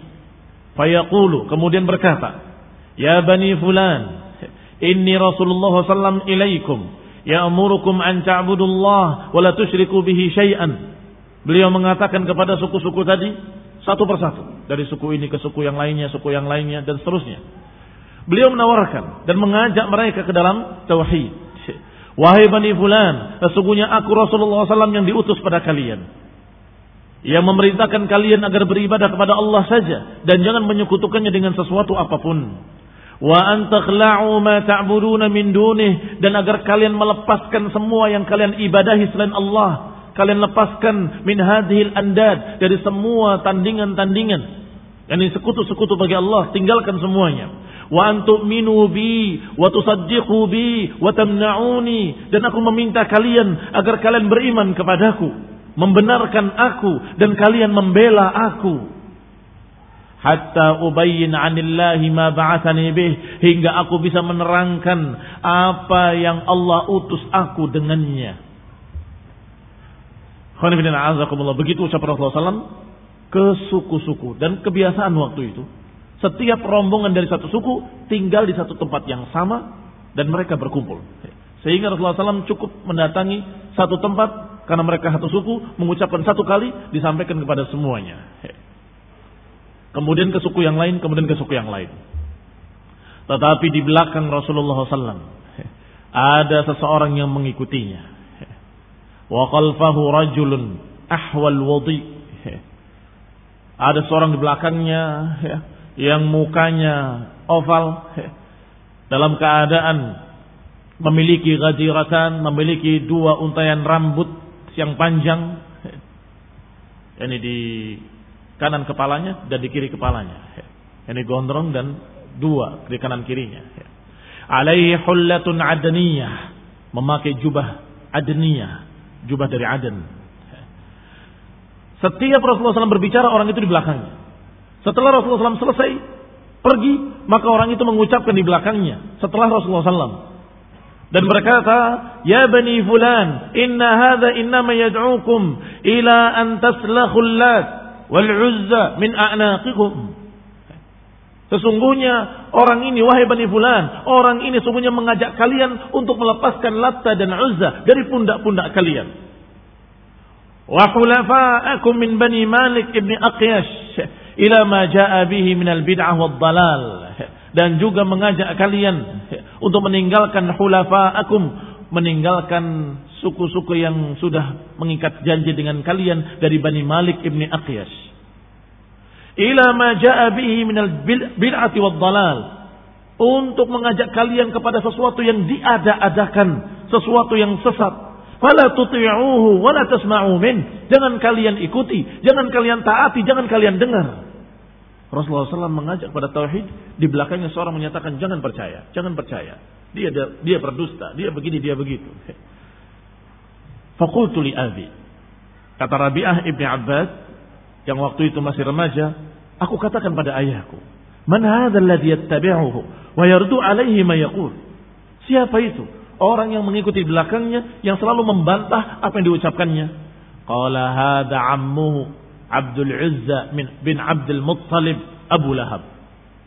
Fayaqulu, kemudian berkata, Ya Bani Fulan, Inni Rasulullah sallam ilaikum ya'murukum an ta'budullah wa la tusyriku bihi syai'an. Beliau mengatakan kepada suku-suku tadi satu persatu dari suku ini ke suku yang lainnya, suku yang lainnya dan seterusnya. Beliau menawarkan dan mengajak mereka ke dalam tauhid. Wahai Bani Fulan, sesungguhnya aku Rasulullah SAW yang diutus pada kalian. Yang memerintahkan kalian agar beribadah kepada Allah saja. Dan jangan menyekutukannya dengan sesuatu apa pun wa an takhla'u ma ta'buduna min dunih dan agar kalian melepaskan semua yang kalian ibadahi selain Allah. Kalian lepaskan min hadhil andad. Dari semua tandingan-tandingan. Yang sekutu-sekutu bagi Allah. Tinggalkan semuanya. Wa an tu'minu bi wa tusaddiqu bi wa tamna'uni. Dan aku meminta kalian agar kalian beriman kepadaku. Membenarkan aku dan kalian membela aku hatta ubayyin anillahi ma ba'athani bih hingga aku bisa menerangkan apa yang Allah utus aku dengannya. Begitu ucapan Rasulullah SAW ke suku-suku dan kebiasaan waktu itu. Setiap rombongan dari satu suku tinggal di satu tempat yang sama dan mereka berkumpul. Sehingga Rasulullah SAW cukup mendatangi satu tempat karena mereka satu suku mengucapkan satu kali disampaikan kepada semuanya kemudian ke suku yang lain, kemudian ke suku yang lain. Tetapi di belakang Rasulullah SAW ada seseorang yang mengikutinya. Wa khalfahu rajulun ahwal wadi. Ada seorang di belakangnya yang mukanya oval dalam keadaan memiliki gajiratan, memiliki dua untayan rambut yang panjang. Ini di kanan kepalanya dan di kiri kepalanya. Ini gondrong dan dua di kanan kirinya. Alaihi hullatun adaniyah. Memakai jubah adaniyah. Jubah dari Aden. Setiap Rasulullah SAW berbicara, orang itu di belakangnya. Setelah Rasulullah SAW selesai pergi, maka orang itu mengucapkan di belakangnya. Setelah Rasulullah SAW. Dan berkata, Ya Bani Fulan, inna hadha innama yad'ukum ila an lat wal uzza min a'naqikum. Sesungguhnya orang ini wahai Bani Fulan, orang ini sesungguhnya mengajak kalian untuk melepaskan Latta dan Uzza dari pundak-pundak kalian. Wa hulafa'akum min Bani Malik ibn Aqyash ila ma ja'a bihi min al-bid'ah wad dalal. Dan juga mengajak kalian untuk meninggalkan hulafa'akum, meninggalkan suku-suku yang sudah mengikat janji dengan kalian dari Bani Malik ibni Aqyas. Ila ma ja'a bihi minal bid'ati wad dalal. Untuk mengajak kalian kepada sesuatu yang diada-adakan, sesuatu yang sesat. Fala tuti'uhu wa la tasma'u min. Jangan kalian ikuti, jangan kalian taati, jangan kalian dengar. Rasulullah SAW mengajak pada tauhid, di belakangnya seorang menyatakan jangan percaya, jangan percaya. Dia dia berdusta, dia begini, dia begitu. Fakultu li abi. Kata Rabi'ah ibni Abbas, yang waktu itu masih remaja, aku katakan pada ayahku, Man hadha alladhi yattabi'uhu wa yardu alaihi ma yaqul. Siapa itu? Orang yang mengikuti belakangnya yang selalu membantah apa yang diucapkannya. Qala hadha ammuhu Abdul Uzza bin Abdul Muttalib Abu Lahab.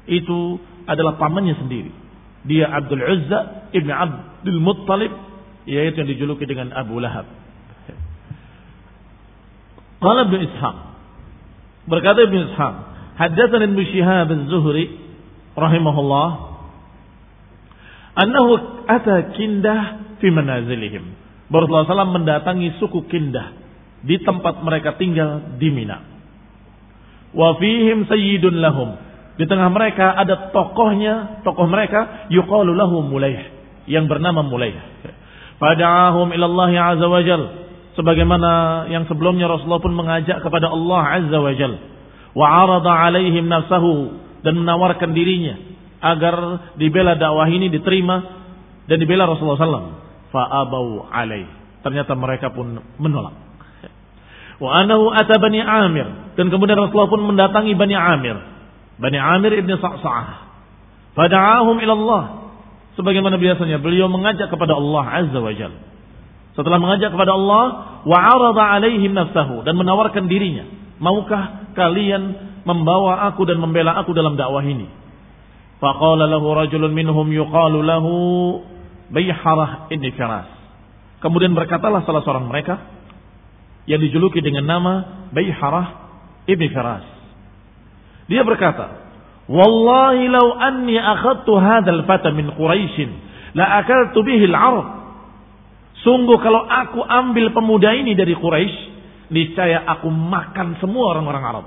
Itu adalah pamannya sendiri. Dia Abdul Uzza ibn Abdul Muttalib yaitu yang dijuluki dengan Abu Lahab. Qala Ibn Ishaq. Berkata Ibn Ishaq, haddatsana Ibn Shihab az-Zuhri rahimahullah annahu ata kindah fi manazilihim. Rasulullah SAW mendatangi suku kindah di tempat mereka tinggal di Mina. Wa fihim sayyidun lahum. Di tengah mereka ada tokohnya, tokoh mereka yuqalu lahu Mulaih yang bernama Mulaih. Fada'ahum ila Allah azza wa jal. Sebagaimana yang sebelumnya Rasulullah pun mengajak kepada Allah azza wa jal. Wa arada alaihim nafsahu dan menawarkan dirinya agar dibela dakwah ini diterima dan dibela Rasulullah SAW. Fa'abau alaih. Ternyata mereka pun menolak. Wa anahu Amir. Dan kemudian Rasulullah pun mendatangi Bani Amir. Bani Amir ibn Sa'sa'ah. Fada'ahum ilallah. Sebagaimana biasanya beliau mengajak kepada Allah Azza wa Jal. Setelah mengajak kepada Allah, wa arada alaihim nafsahu dan menawarkan dirinya. Maukah kalian membawa aku dan membela aku dalam dakwah ini? Faqala lahu rajulun minhum yuqalu lahu Bayharah ibn Firas. Kemudian berkatalah salah seorang mereka yang dijuluki dengan nama Bayharah ibn Firas. Dia berkata, "Wallahi law anni akhadtu hadzal fata min Quraisy la akaltu bihi al-arab." Sungguh kalau aku ambil pemuda ini dari Quraisy, niscaya aku makan semua orang-orang Arab.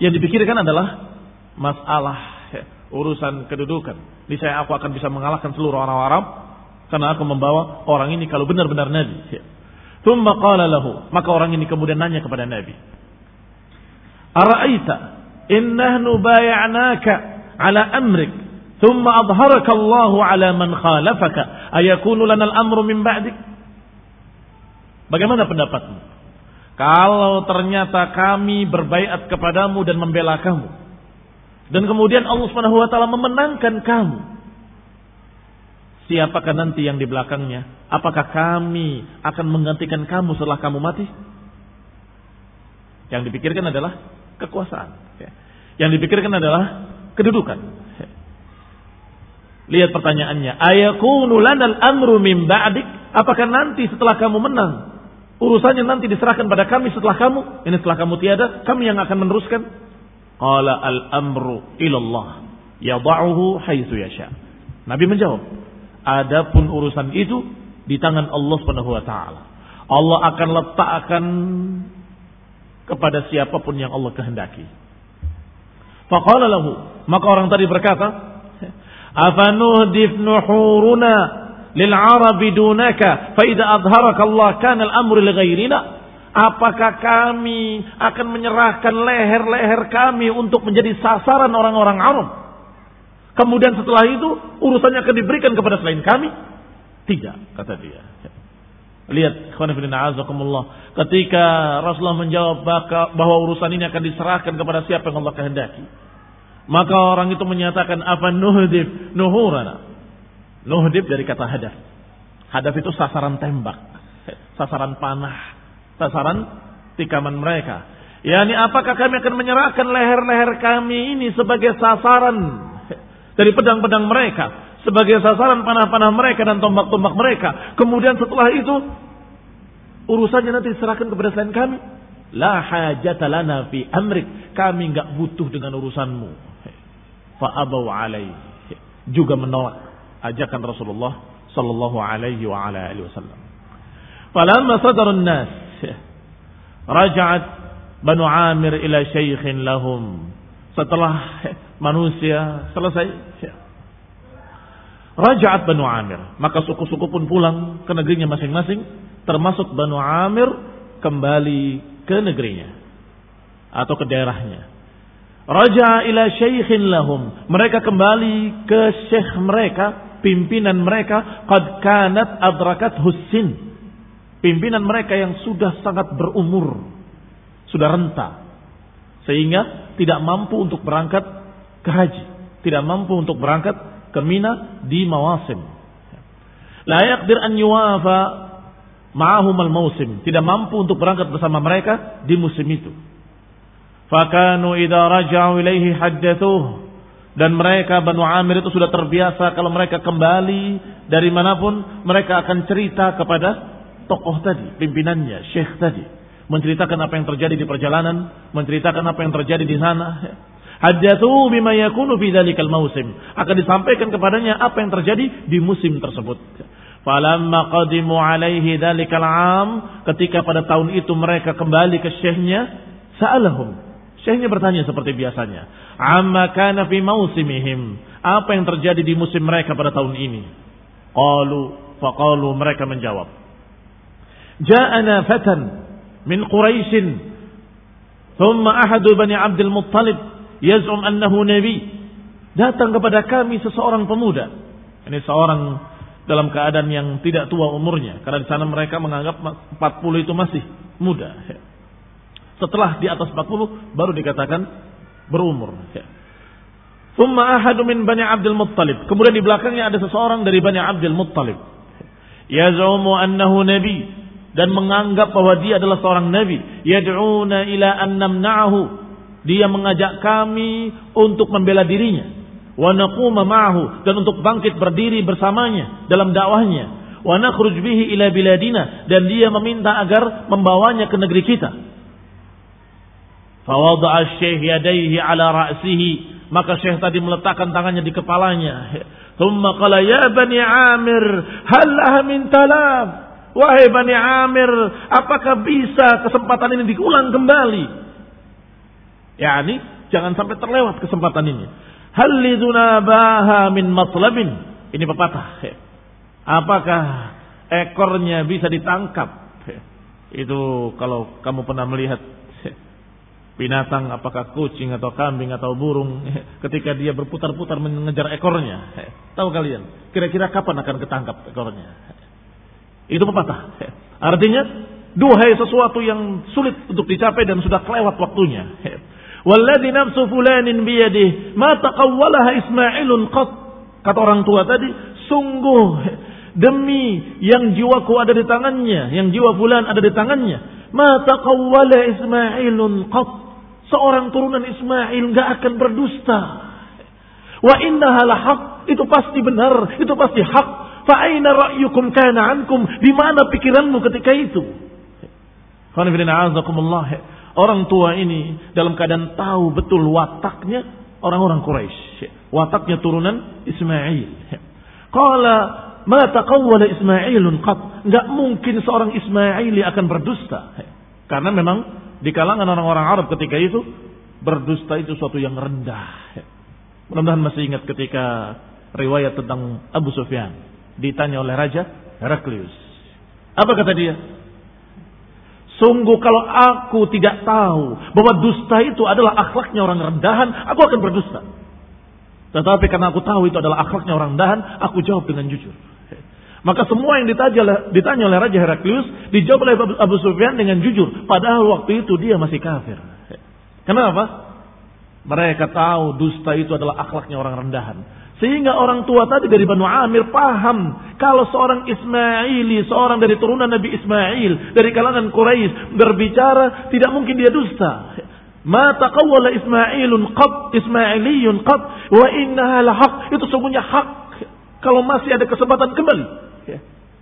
Yang dipikirkan adalah masalah urusan kedudukan. Ini saya aku akan bisa mengalahkan seluruh orang Arab karena aku membawa orang ini kalau benar-benar nabi. Thumma maka orang ini kemudian nanya kepada Nabi. Ara'aita innahnu bay'anaka ala amrik thumma adharaka Allah ala man khalafaka ayakunu lana al-amru min ba'dik? Bagaimana pendapatmu? Kalau ternyata kami berbaiat kepadamu dan membela kamu. Dan kemudian Allah Subhanahu wa taala memenangkan kamu. Siapakah nanti yang di belakangnya? Apakah kami akan menggantikan kamu setelah kamu mati? Yang dipikirkan adalah kekuasaan. Yang dipikirkan adalah kedudukan. Lihat pertanyaannya. Ayakunu lanal amru min ba'dik? Apakah nanti setelah kamu menang Urusannya nanti diserahkan pada kami setelah kamu. Ini setelah kamu tiada, kami yang akan meneruskan. Qala al-amru ilallah. Yada'uhu haitsu yasha. Nabi menjawab, adapun urusan itu di tangan Allah Subhanahu wa taala. Allah akan letakkan kepada siapa pun yang Allah kehendaki. Faqala lahu, maka orang tadi berkata, "Afanuhdif nuhuruna lil arabi dunaka fa idza adharaka Allah kana al-amru li ghairina? Apakah kami akan menyerahkan leher-leher kami untuk menjadi sasaran orang-orang Arab? Kemudian setelah itu urusannya akan diberikan kepada selain kami? Tidak kata dia Lihat ketika Rasulullah menjawab bahwa urusan ini akan diserahkan kepada siapa yang Allah kehendaki. Maka orang itu menyatakan apa nuhdif nuhurana. Nuhdib dari kata hadaf. Hadaf itu sasaran tembak, sasaran panah, sasaran tikaman mereka. Yani apakah kami akan menyerahkan leher-leher kami ini sebagai sasaran dari pedang-pedang mereka, sebagai sasaran panah-panah mereka dan tombak-tombak mereka. Kemudian setelah itu urusannya nanti diserahkan kepada selain kami. La hajata lana fi amrik. Kami enggak butuh dengan urusanmu. Fa'abau alaih. Juga menolak ajakan Rasulullah sallallahu alaihi wa ala alihi wasallam. Falamma sadara an-nas raja'at Banu Amir ila syaikhin lahum. Setelah manusia selesai Raja'at Banu Amir. Maka suku-suku pun pulang ke negerinya masing-masing. Termasuk Banu Amir kembali ke negerinya. Atau ke daerahnya. Raja ila syaikhin lahum. Mereka kembali ke syekh mereka. Pimpinan mereka. Qad kanat adrakat hussin. Pimpinan mereka yang sudah sangat berumur. Sudah renta. Sehingga tidak mampu untuk berangkat ke haji. Tidak mampu untuk berangkat ke Mina di mawasim. La yaqdir an yuwafa ma'ahum al-mausim. Tidak mampu untuk berangkat bersama mereka di musim itu. Fakanu idza raja'u ilaihi haddathuh. Dan mereka Banu Amir itu sudah terbiasa kalau mereka kembali dari mana pun mereka akan cerita kepada tokoh tadi, pimpinannya, syekh tadi. Menceritakan apa yang terjadi di perjalanan, menceritakan apa yang terjadi di sana. Hadatsu bima yakunu fi dzalikal mausim. Akan disampaikan kepadanya apa yang terjadi di musim tersebut. Falamma qadimu alaihi dzalikal am, ketika pada tahun itu mereka kembali ke syekhnya, sa'alahum. Syekhnya bertanya seperti biasanya, "Amma kana fi mausimihim?" Apa yang terjadi di musim mereka pada tahun ini? Qalu faqalu mereka menjawab, "Ja'ana fatan min Quraisy, thumma ahadu bani Abdul Muttalib." Yaz'um annahu nabi. Datang kepada kami seseorang pemuda. Ini seorang dalam keadaan yang tidak tua umurnya karena di sana mereka menganggap 40 itu masih muda. Setelah di atas 40 baru dikatakan berumur. Thumma ahadu min Bani Abdul Muttalib. Kemudian di belakangnya ada seseorang dari Bani Abdul Muttalib. Yaz'umu annahu nabi dan menganggap bahwa dia adalah seorang nabi. Yad'una ila an namna'ahu dia mengajak kami untuk membela dirinya. Wa naquma ma'ahu dan untuk bangkit berdiri bersamanya dalam dakwahnya. Wa nakhruj bihi ila biladina dan dia meminta agar membawanya ke negeri kita. Fawada'a syekh yadaihi ala ra'sihi maka syekh tadi meletakkan tangannya di kepalanya. Thumma qala ya bani Amir hal min talab Wahai Bani Amir, apakah bisa kesempatan ini diulang kembali? Yani jangan sampai terlewat kesempatan ini. Haliduna baha min matlabin. Ini pepatah. Apakah ekornya bisa ditangkap? Itu kalau kamu pernah melihat binatang apakah kucing atau kambing atau burung ketika dia berputar-putar mengejar ekornya. Tahu kalian? Kira-kira kapan akan ketangkap ekornya? Itu pepatah. Artinya, duhai sesuatu yang sulit untuk dicapai dan sudah kelewat waktunya. Walladhi nafsu fulanin biyadih. Ma taqawwalaha Ismailun qat. Kata orang tua tadi, sungguh demi yang jiwaku ada di tangannya, yang jiwa fulan ada di tangannya. Ma taqawwala Ismailun qat. Seorang turunan Ismail nggak akan berdusta. Wa innaha haq. Itu pasti benar, itu pasti hak. Fa aina ra'yukum kana ankum? Di mana pikiranmu ketika itu? Qul Orang tua ini dalam keadaan tahu betul wataknya orang-orang Quraisy. Wataknya turunan Ismail. Qala ma taqawwala Ismailun qat. Enggak mungkin seorang Ismaili akan berdusta. Karena memang di kalangan orang-orang Arab ketika itu berdusta itu suatu yang rendah. Mudah-mudahan masih ingat ketika riwayat tentang Abu Sufyan ditanya oleh Raja Heraklius. Apa kata dia? Sungguh kalau aku tidak tahu bahwa dusta itu adalah akhlaknya orang rendahan, aku akan berdusta. Tetapi karena aku tahu itu adalah akhlaknya orang rendahan, aku jawab dengan jujur. Maka semua yang ditanya, ditanya oleh Raja Heraklius dijawab oleh Abu Sufyan dengan jujur. Padahal waktu itu dia masih kafir. Kenapa? Mereka tahu dusta itu adalah akhlaknya orang rendahan. Sehingga orang tua tadi dari Banu Amir paham kalau seorang Ismaili, seorang dari turunan Nabi Ismail, dari kalangan Quraisy berbicara tidak mungkin dia dusta. Ma taqawwala Ismailun qad Ismailiyun qad wa innaha lahaq. Itu sungguhnya hak. Kalau masih ada kesempatan kembali.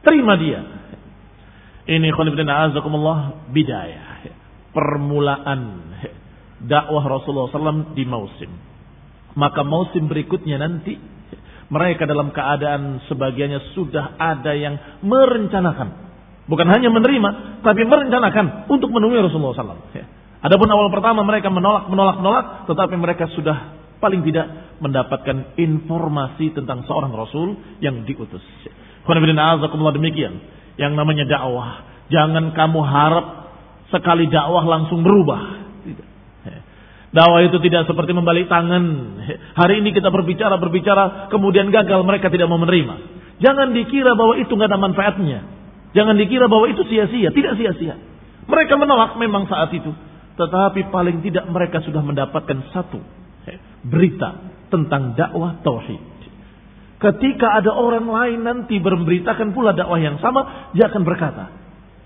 Terima dia. Ini khonibdina azakumullah bidayah. Permulaan dakwah Rasulullah SAW di musim maka musim berikutnya nanti mereka dalam keadaan sebagiannya sudah ada yang merencanakan. Bukan hanya menerima, tapi merencanakan untuk menemui Rasulullah SAW. Adapun awal pertama mereka menolak, menolak, menolak, tetapi mereka sudah paling tidak mendapatkan informasi tentang seorang rasul yang diutus. demikian. Yang namanya dakwah. Jangan kamu harap sekali dakwah langsung berubah. Dakwah itu tidak seperti membalik tangan. Hari ini kita berbicara, berbicara, kemudian gagal, mereka tidak mau menerima. Jangan dikira bahwa itu nggak ada manfaatnya. Jangan dikira bahwa itu sia-sia, tidak sia-sia. Mereka menolak memang saat itu. Tetapi paling tidak mereka sudah mendapatkan satu berita tentang dakwah tauhid. Ketika ada orang lain nanti berberitakan pula dakwah yang sama, dia akan berkata,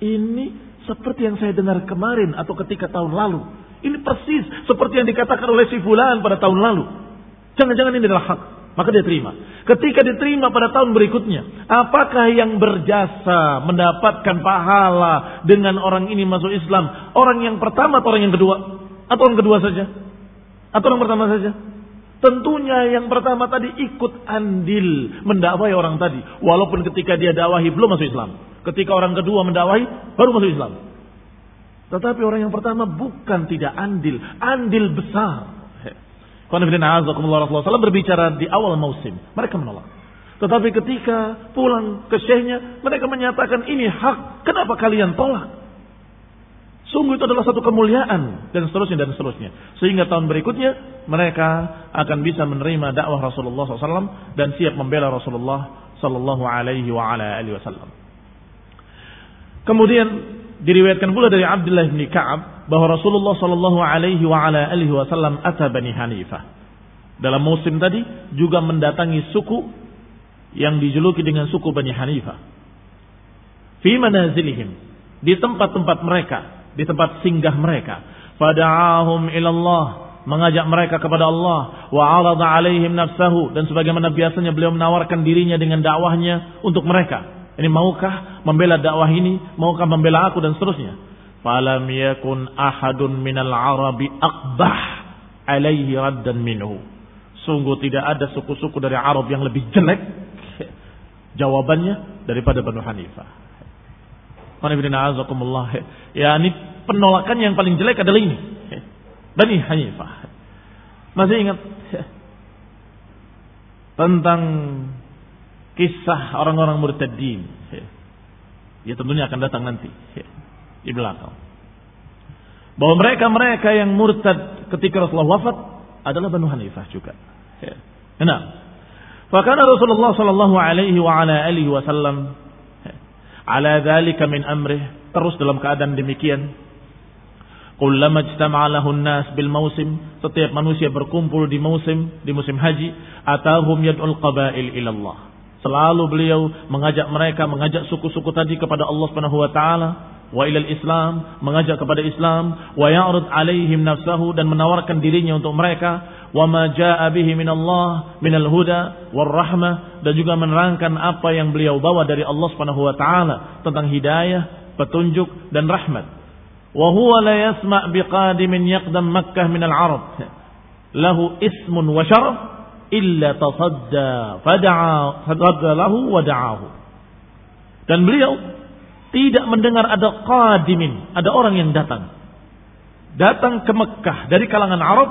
ini seperti yang saya dengar kemarin atau ketika tahun lalu. Ini persis seperti yang dikatakan oleh si fulan pada tahun lalu. Jangan-jangan ini adalah hak. Maka dia terima. Ketika diterima pada tahun berikutnya, apakah yang berjasa mendapatkan pahala dengan orang ini masuk Islam? Orang yang pertama atau orang yang kedua? Atau orang kedua saja? Atau orang pertama saja? Tentunya yang pertama tadi ikut andil mendakwai orang tadi. Walaupun ketika dia dakwahi belum masuk Islam. Ketika orang kedua mendakwahi baru masuk Islam. Tetapi orang yang pertama bukan tidak andil, andil besar. Rasulullah SAW berbicara di awal musim, mereka menolak. Tetapi ketika pulang ke syekhnya, mereka menyatakan ini hak, kenapa kalian tolak? Sungguh itu adalah satu kemuliaan dan seterusnya dan seterusnya. Sehingga tahun berikutnya mereka akan bisa menerima dakwah Rasulullah SAW dan siap membela Rasulullah Sallallahu Alaihi Wasallam. Kemudian diriwayatkan pula dari Abdullah bin Ka'ab bahwa Rasulullah sallallahu alaihi wa ala alihi wasallam ata Bani Hanifah. Dalam musim tadi juga mendatangi suku yang dijuluki dengan suku Bani Hanifah. Fi manazilihim, di tempat-tempat mereka, di tempat singgah mereka. Fada'ahum ilallah, mengajak mereka kepada Allah wa alaihim nafsahu dan sebagaimana biasanya beliau menawarkan dirinya dengan dakwahnya untuk mereka ini maukah membela dakwah ini? Maukah membela aku dan seterusnya? Falam yakun ahadun minal arabi aqbah alaihi raddan minhu. Sungguh tidak ada suku-suku dari Arab yang lebih jelek jawabannya daripada Banu Hanifah. Ya ini penolakan yang paling jelek adalah ini. Bani Hanifah. Masih ingat tentang kisah orang-orang murtadin. Ya tentunya akan datang nanti di belakang. Bahwa mereka-mereka yang murtad ketika Rasulullah wafat adalah Banu Hanifah juga. Nah, fakana Rasulullah sallallahu alaihi wa ala alihi wasallam ala dzalika min amrih terus dalam keadaan demikian Kullama ijtama'a lahun nas bil mausim, setiap manusia berkumpul di musim, di musim haji, atahum yad'ul qabail ila Allah. Selalu beliau mengajak mereka, mengajak suku-suku tadi kepada Allah Subhanahu wa taala, wa ilal Islam, mengajak kepada Islam, wa ya'rud alaihim nafsahu dan menawarkan dirinya untuk mereka, wa ma jaa'a bihi min Allah minal huda war rahmah dan juga menerangkan apa yang beliau bawa dari Allah Subhanahu wa taala tentang hidayah, petunjuk dan rahmat. Wa huwa la yasma' biqadimin yaqdam Makkah minal Arab. Lahu ismun wa syaraf illa tasadda fada'a fadadda lahu wa. Dan beliau tidak mendengar ada qadimin, ada orang yang datang. Datang ke Mekah dari kalangan Arab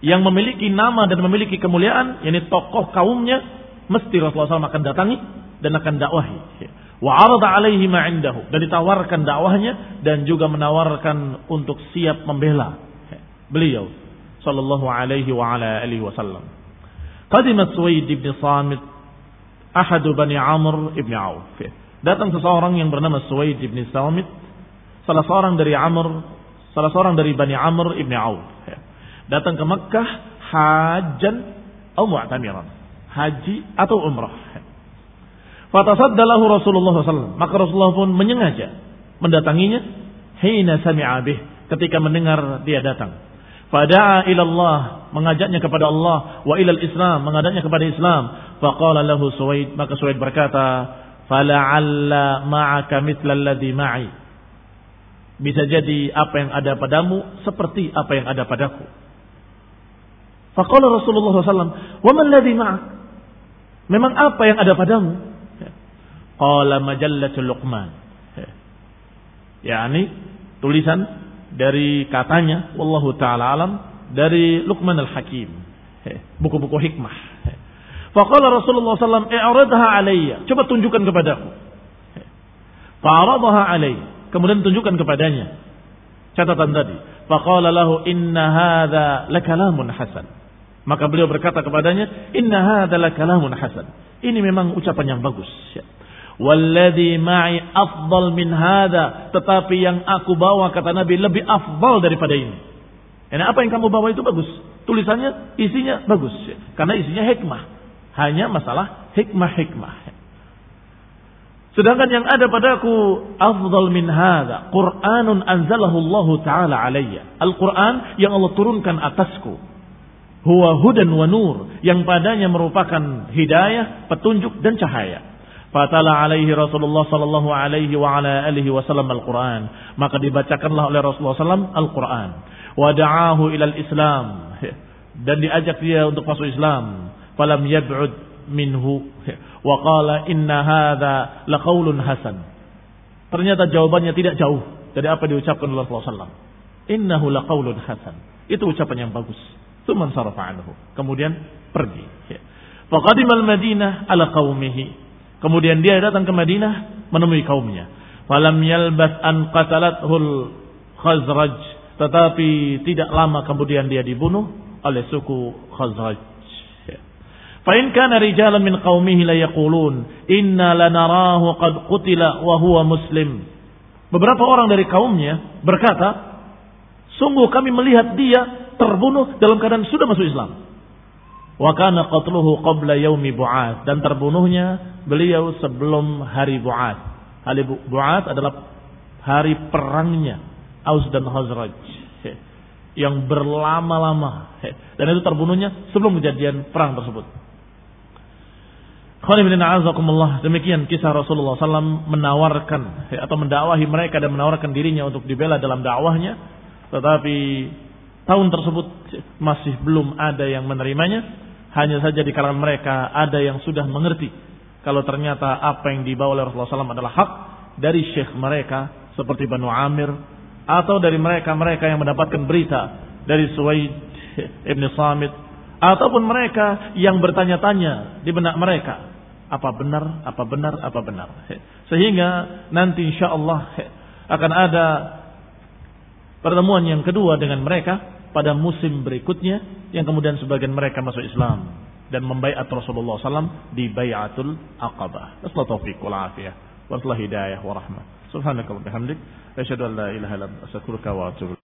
yang memiliki nama dan memiliki kemuliaan, yakni tokoh kaumnya, mesti Rasulullah SAW akan datangi dan akan dakwahi. Wa arada alaihi ma'indahu dan ditawarkan dakwahnya dan juga menawarkan untuk siap membela beliau sallallahu alaihi wa ala alihi wasallam. Qadimat Suwaid ibn Samit ahadu Bani Amr ibn Auf. Datang seseorang yang bernama Suwaid ibn Samit, salah seorang dari Amr, salah seorang dari Bani Amr ibn Auf. Datang ke Mekah hajan atau mu'tamiran. Haji atau umrah. Fatasaddalahu Rasulullah SAW. Maka Rasulullah pun menyengaja mendatanginya. Hina sami'a bih. Ketika mendengar dia datang. Fada'a ilallah mengajaknya kepada Allah wa ilal Islam mengajaknya kepada Islam. Faqala lahu Suwaid maka Suwaid berkata, "Fala'alla ma'aka mithla alladhi ma'i." Bisa jadi apa yang ada padamu seperti apa yang ada padaku. Faqala Rasulullah SAW, "Wa man alladhi ma'ak?" Memang apa yang ada padamu? Qala majallatul Luqman. Yani tulisan dari katanya wallahu taala alam dari Luqman al-Hakim buku-buku hikmah. Faqala Rasulullah SAW, "I'ridha alayya." Coba tunjukkan kepadaku. Fa'aradaha alayya. Kemudian tunjukkan kepadanya. Catatan tadi. Faqala lahu, "Inna hadha lakalamun hasan." Maka beliau berkata kepadanya, "Inna hadha lakalamun hasan." Ini memang ucapan yang bagus. Walladhi ma'i afdal min hadha. Tetapi yang aku bawa kata Nabi lebih afdal daripada ini. Ini apa yang kamu bawa itu bagus. Tulisannya, isinya bagus. Karena isinya hikmah. Hanya masalah hikmah-hikmah. Sedangkan yang ada padaku afdal min hadha Qur'anun anzalahu Allah taala alayya. Al-Qur'an yang Allah turunkan atasku. Huwa hudan wa nur yang padanya merupakan hidayah, petunjuk dan cahaya. Fatala alaihi Rasulullah sallallahu alaihi wa ala alihi wasallam Al-Qur'an. Maka dibacakanlah oleh Rasulullah sallam Al-Qur'an. Wa da'ahu ilal Islam. Dan diajak dia untuk masuk Islam falam yab'ud minhu wa qala inna hadza laqaulun hasan. Ternyata jawabannya tidak jauh dari apa diucapkan oleh Rasulullah SAW. Innahu laqaulun hasan. Itu ucapan yang bagus. Tsumman sarafa anhu. Kemudian pergi. Faqadimal Madinah ala qaumihi. Kemudian dia datang ke Madinah menemui kaumnya. Falam yalbas an qatalathul Khazraj. Tetapi tidak lama kemudian dia dibunuh oleh suku Khazraj. Fa'in kana rijalan min qaumihi la yaqulun inna lanarahu qad qutila wa huwa muslim. Beberapa orang dari kaumnya berkata, sungguh kami melihat dia terbunuh dalam keadaan sudah masuk Islam. Wa kana qatluhu qabla yaumi bu'ats dan terbunuhnya beliau sebelum hari bu'ats. Hari bu'ats adalah hari perangnya Aus dan Khazraj yang berlama-lama dan itu terbunuhnya sebelum kejadian perang tersebut. Demikian kisah Rasulullah SAW menawarkan atau mendakwahi mereka dan menawarkan dirinya untuk dibela dalam dakwahnya. Tetapi tahun tersebut masih belum ada yang menerimanya. Hanya saja di kalangan mereka ada yang sudah mengerti. Kalau ternyata apa yang dibawa oleh Rasulullah SAW adalah hak dari syekh mereka. Seperti Banu Amir. Atau dari mereka-mereka yang mendapatkan berita dari Suwaid Ibn Samit. Ataupun mereka yang bertanya-tanya di benak mereka apa benar, apa benar, apa benar. Sehingga nanti insya Allah akan ada pertemuan yang kedua dengan mereka pada musim berikutnya yang kemudian sebagian mereka masuk Islam dan membaiat Rasulullah SAW di bayatul aqabah. Assalamualaikum taufiq wal afiyah. Hidayah wa rahmah. Bihamdik. An la ilaha wa atubu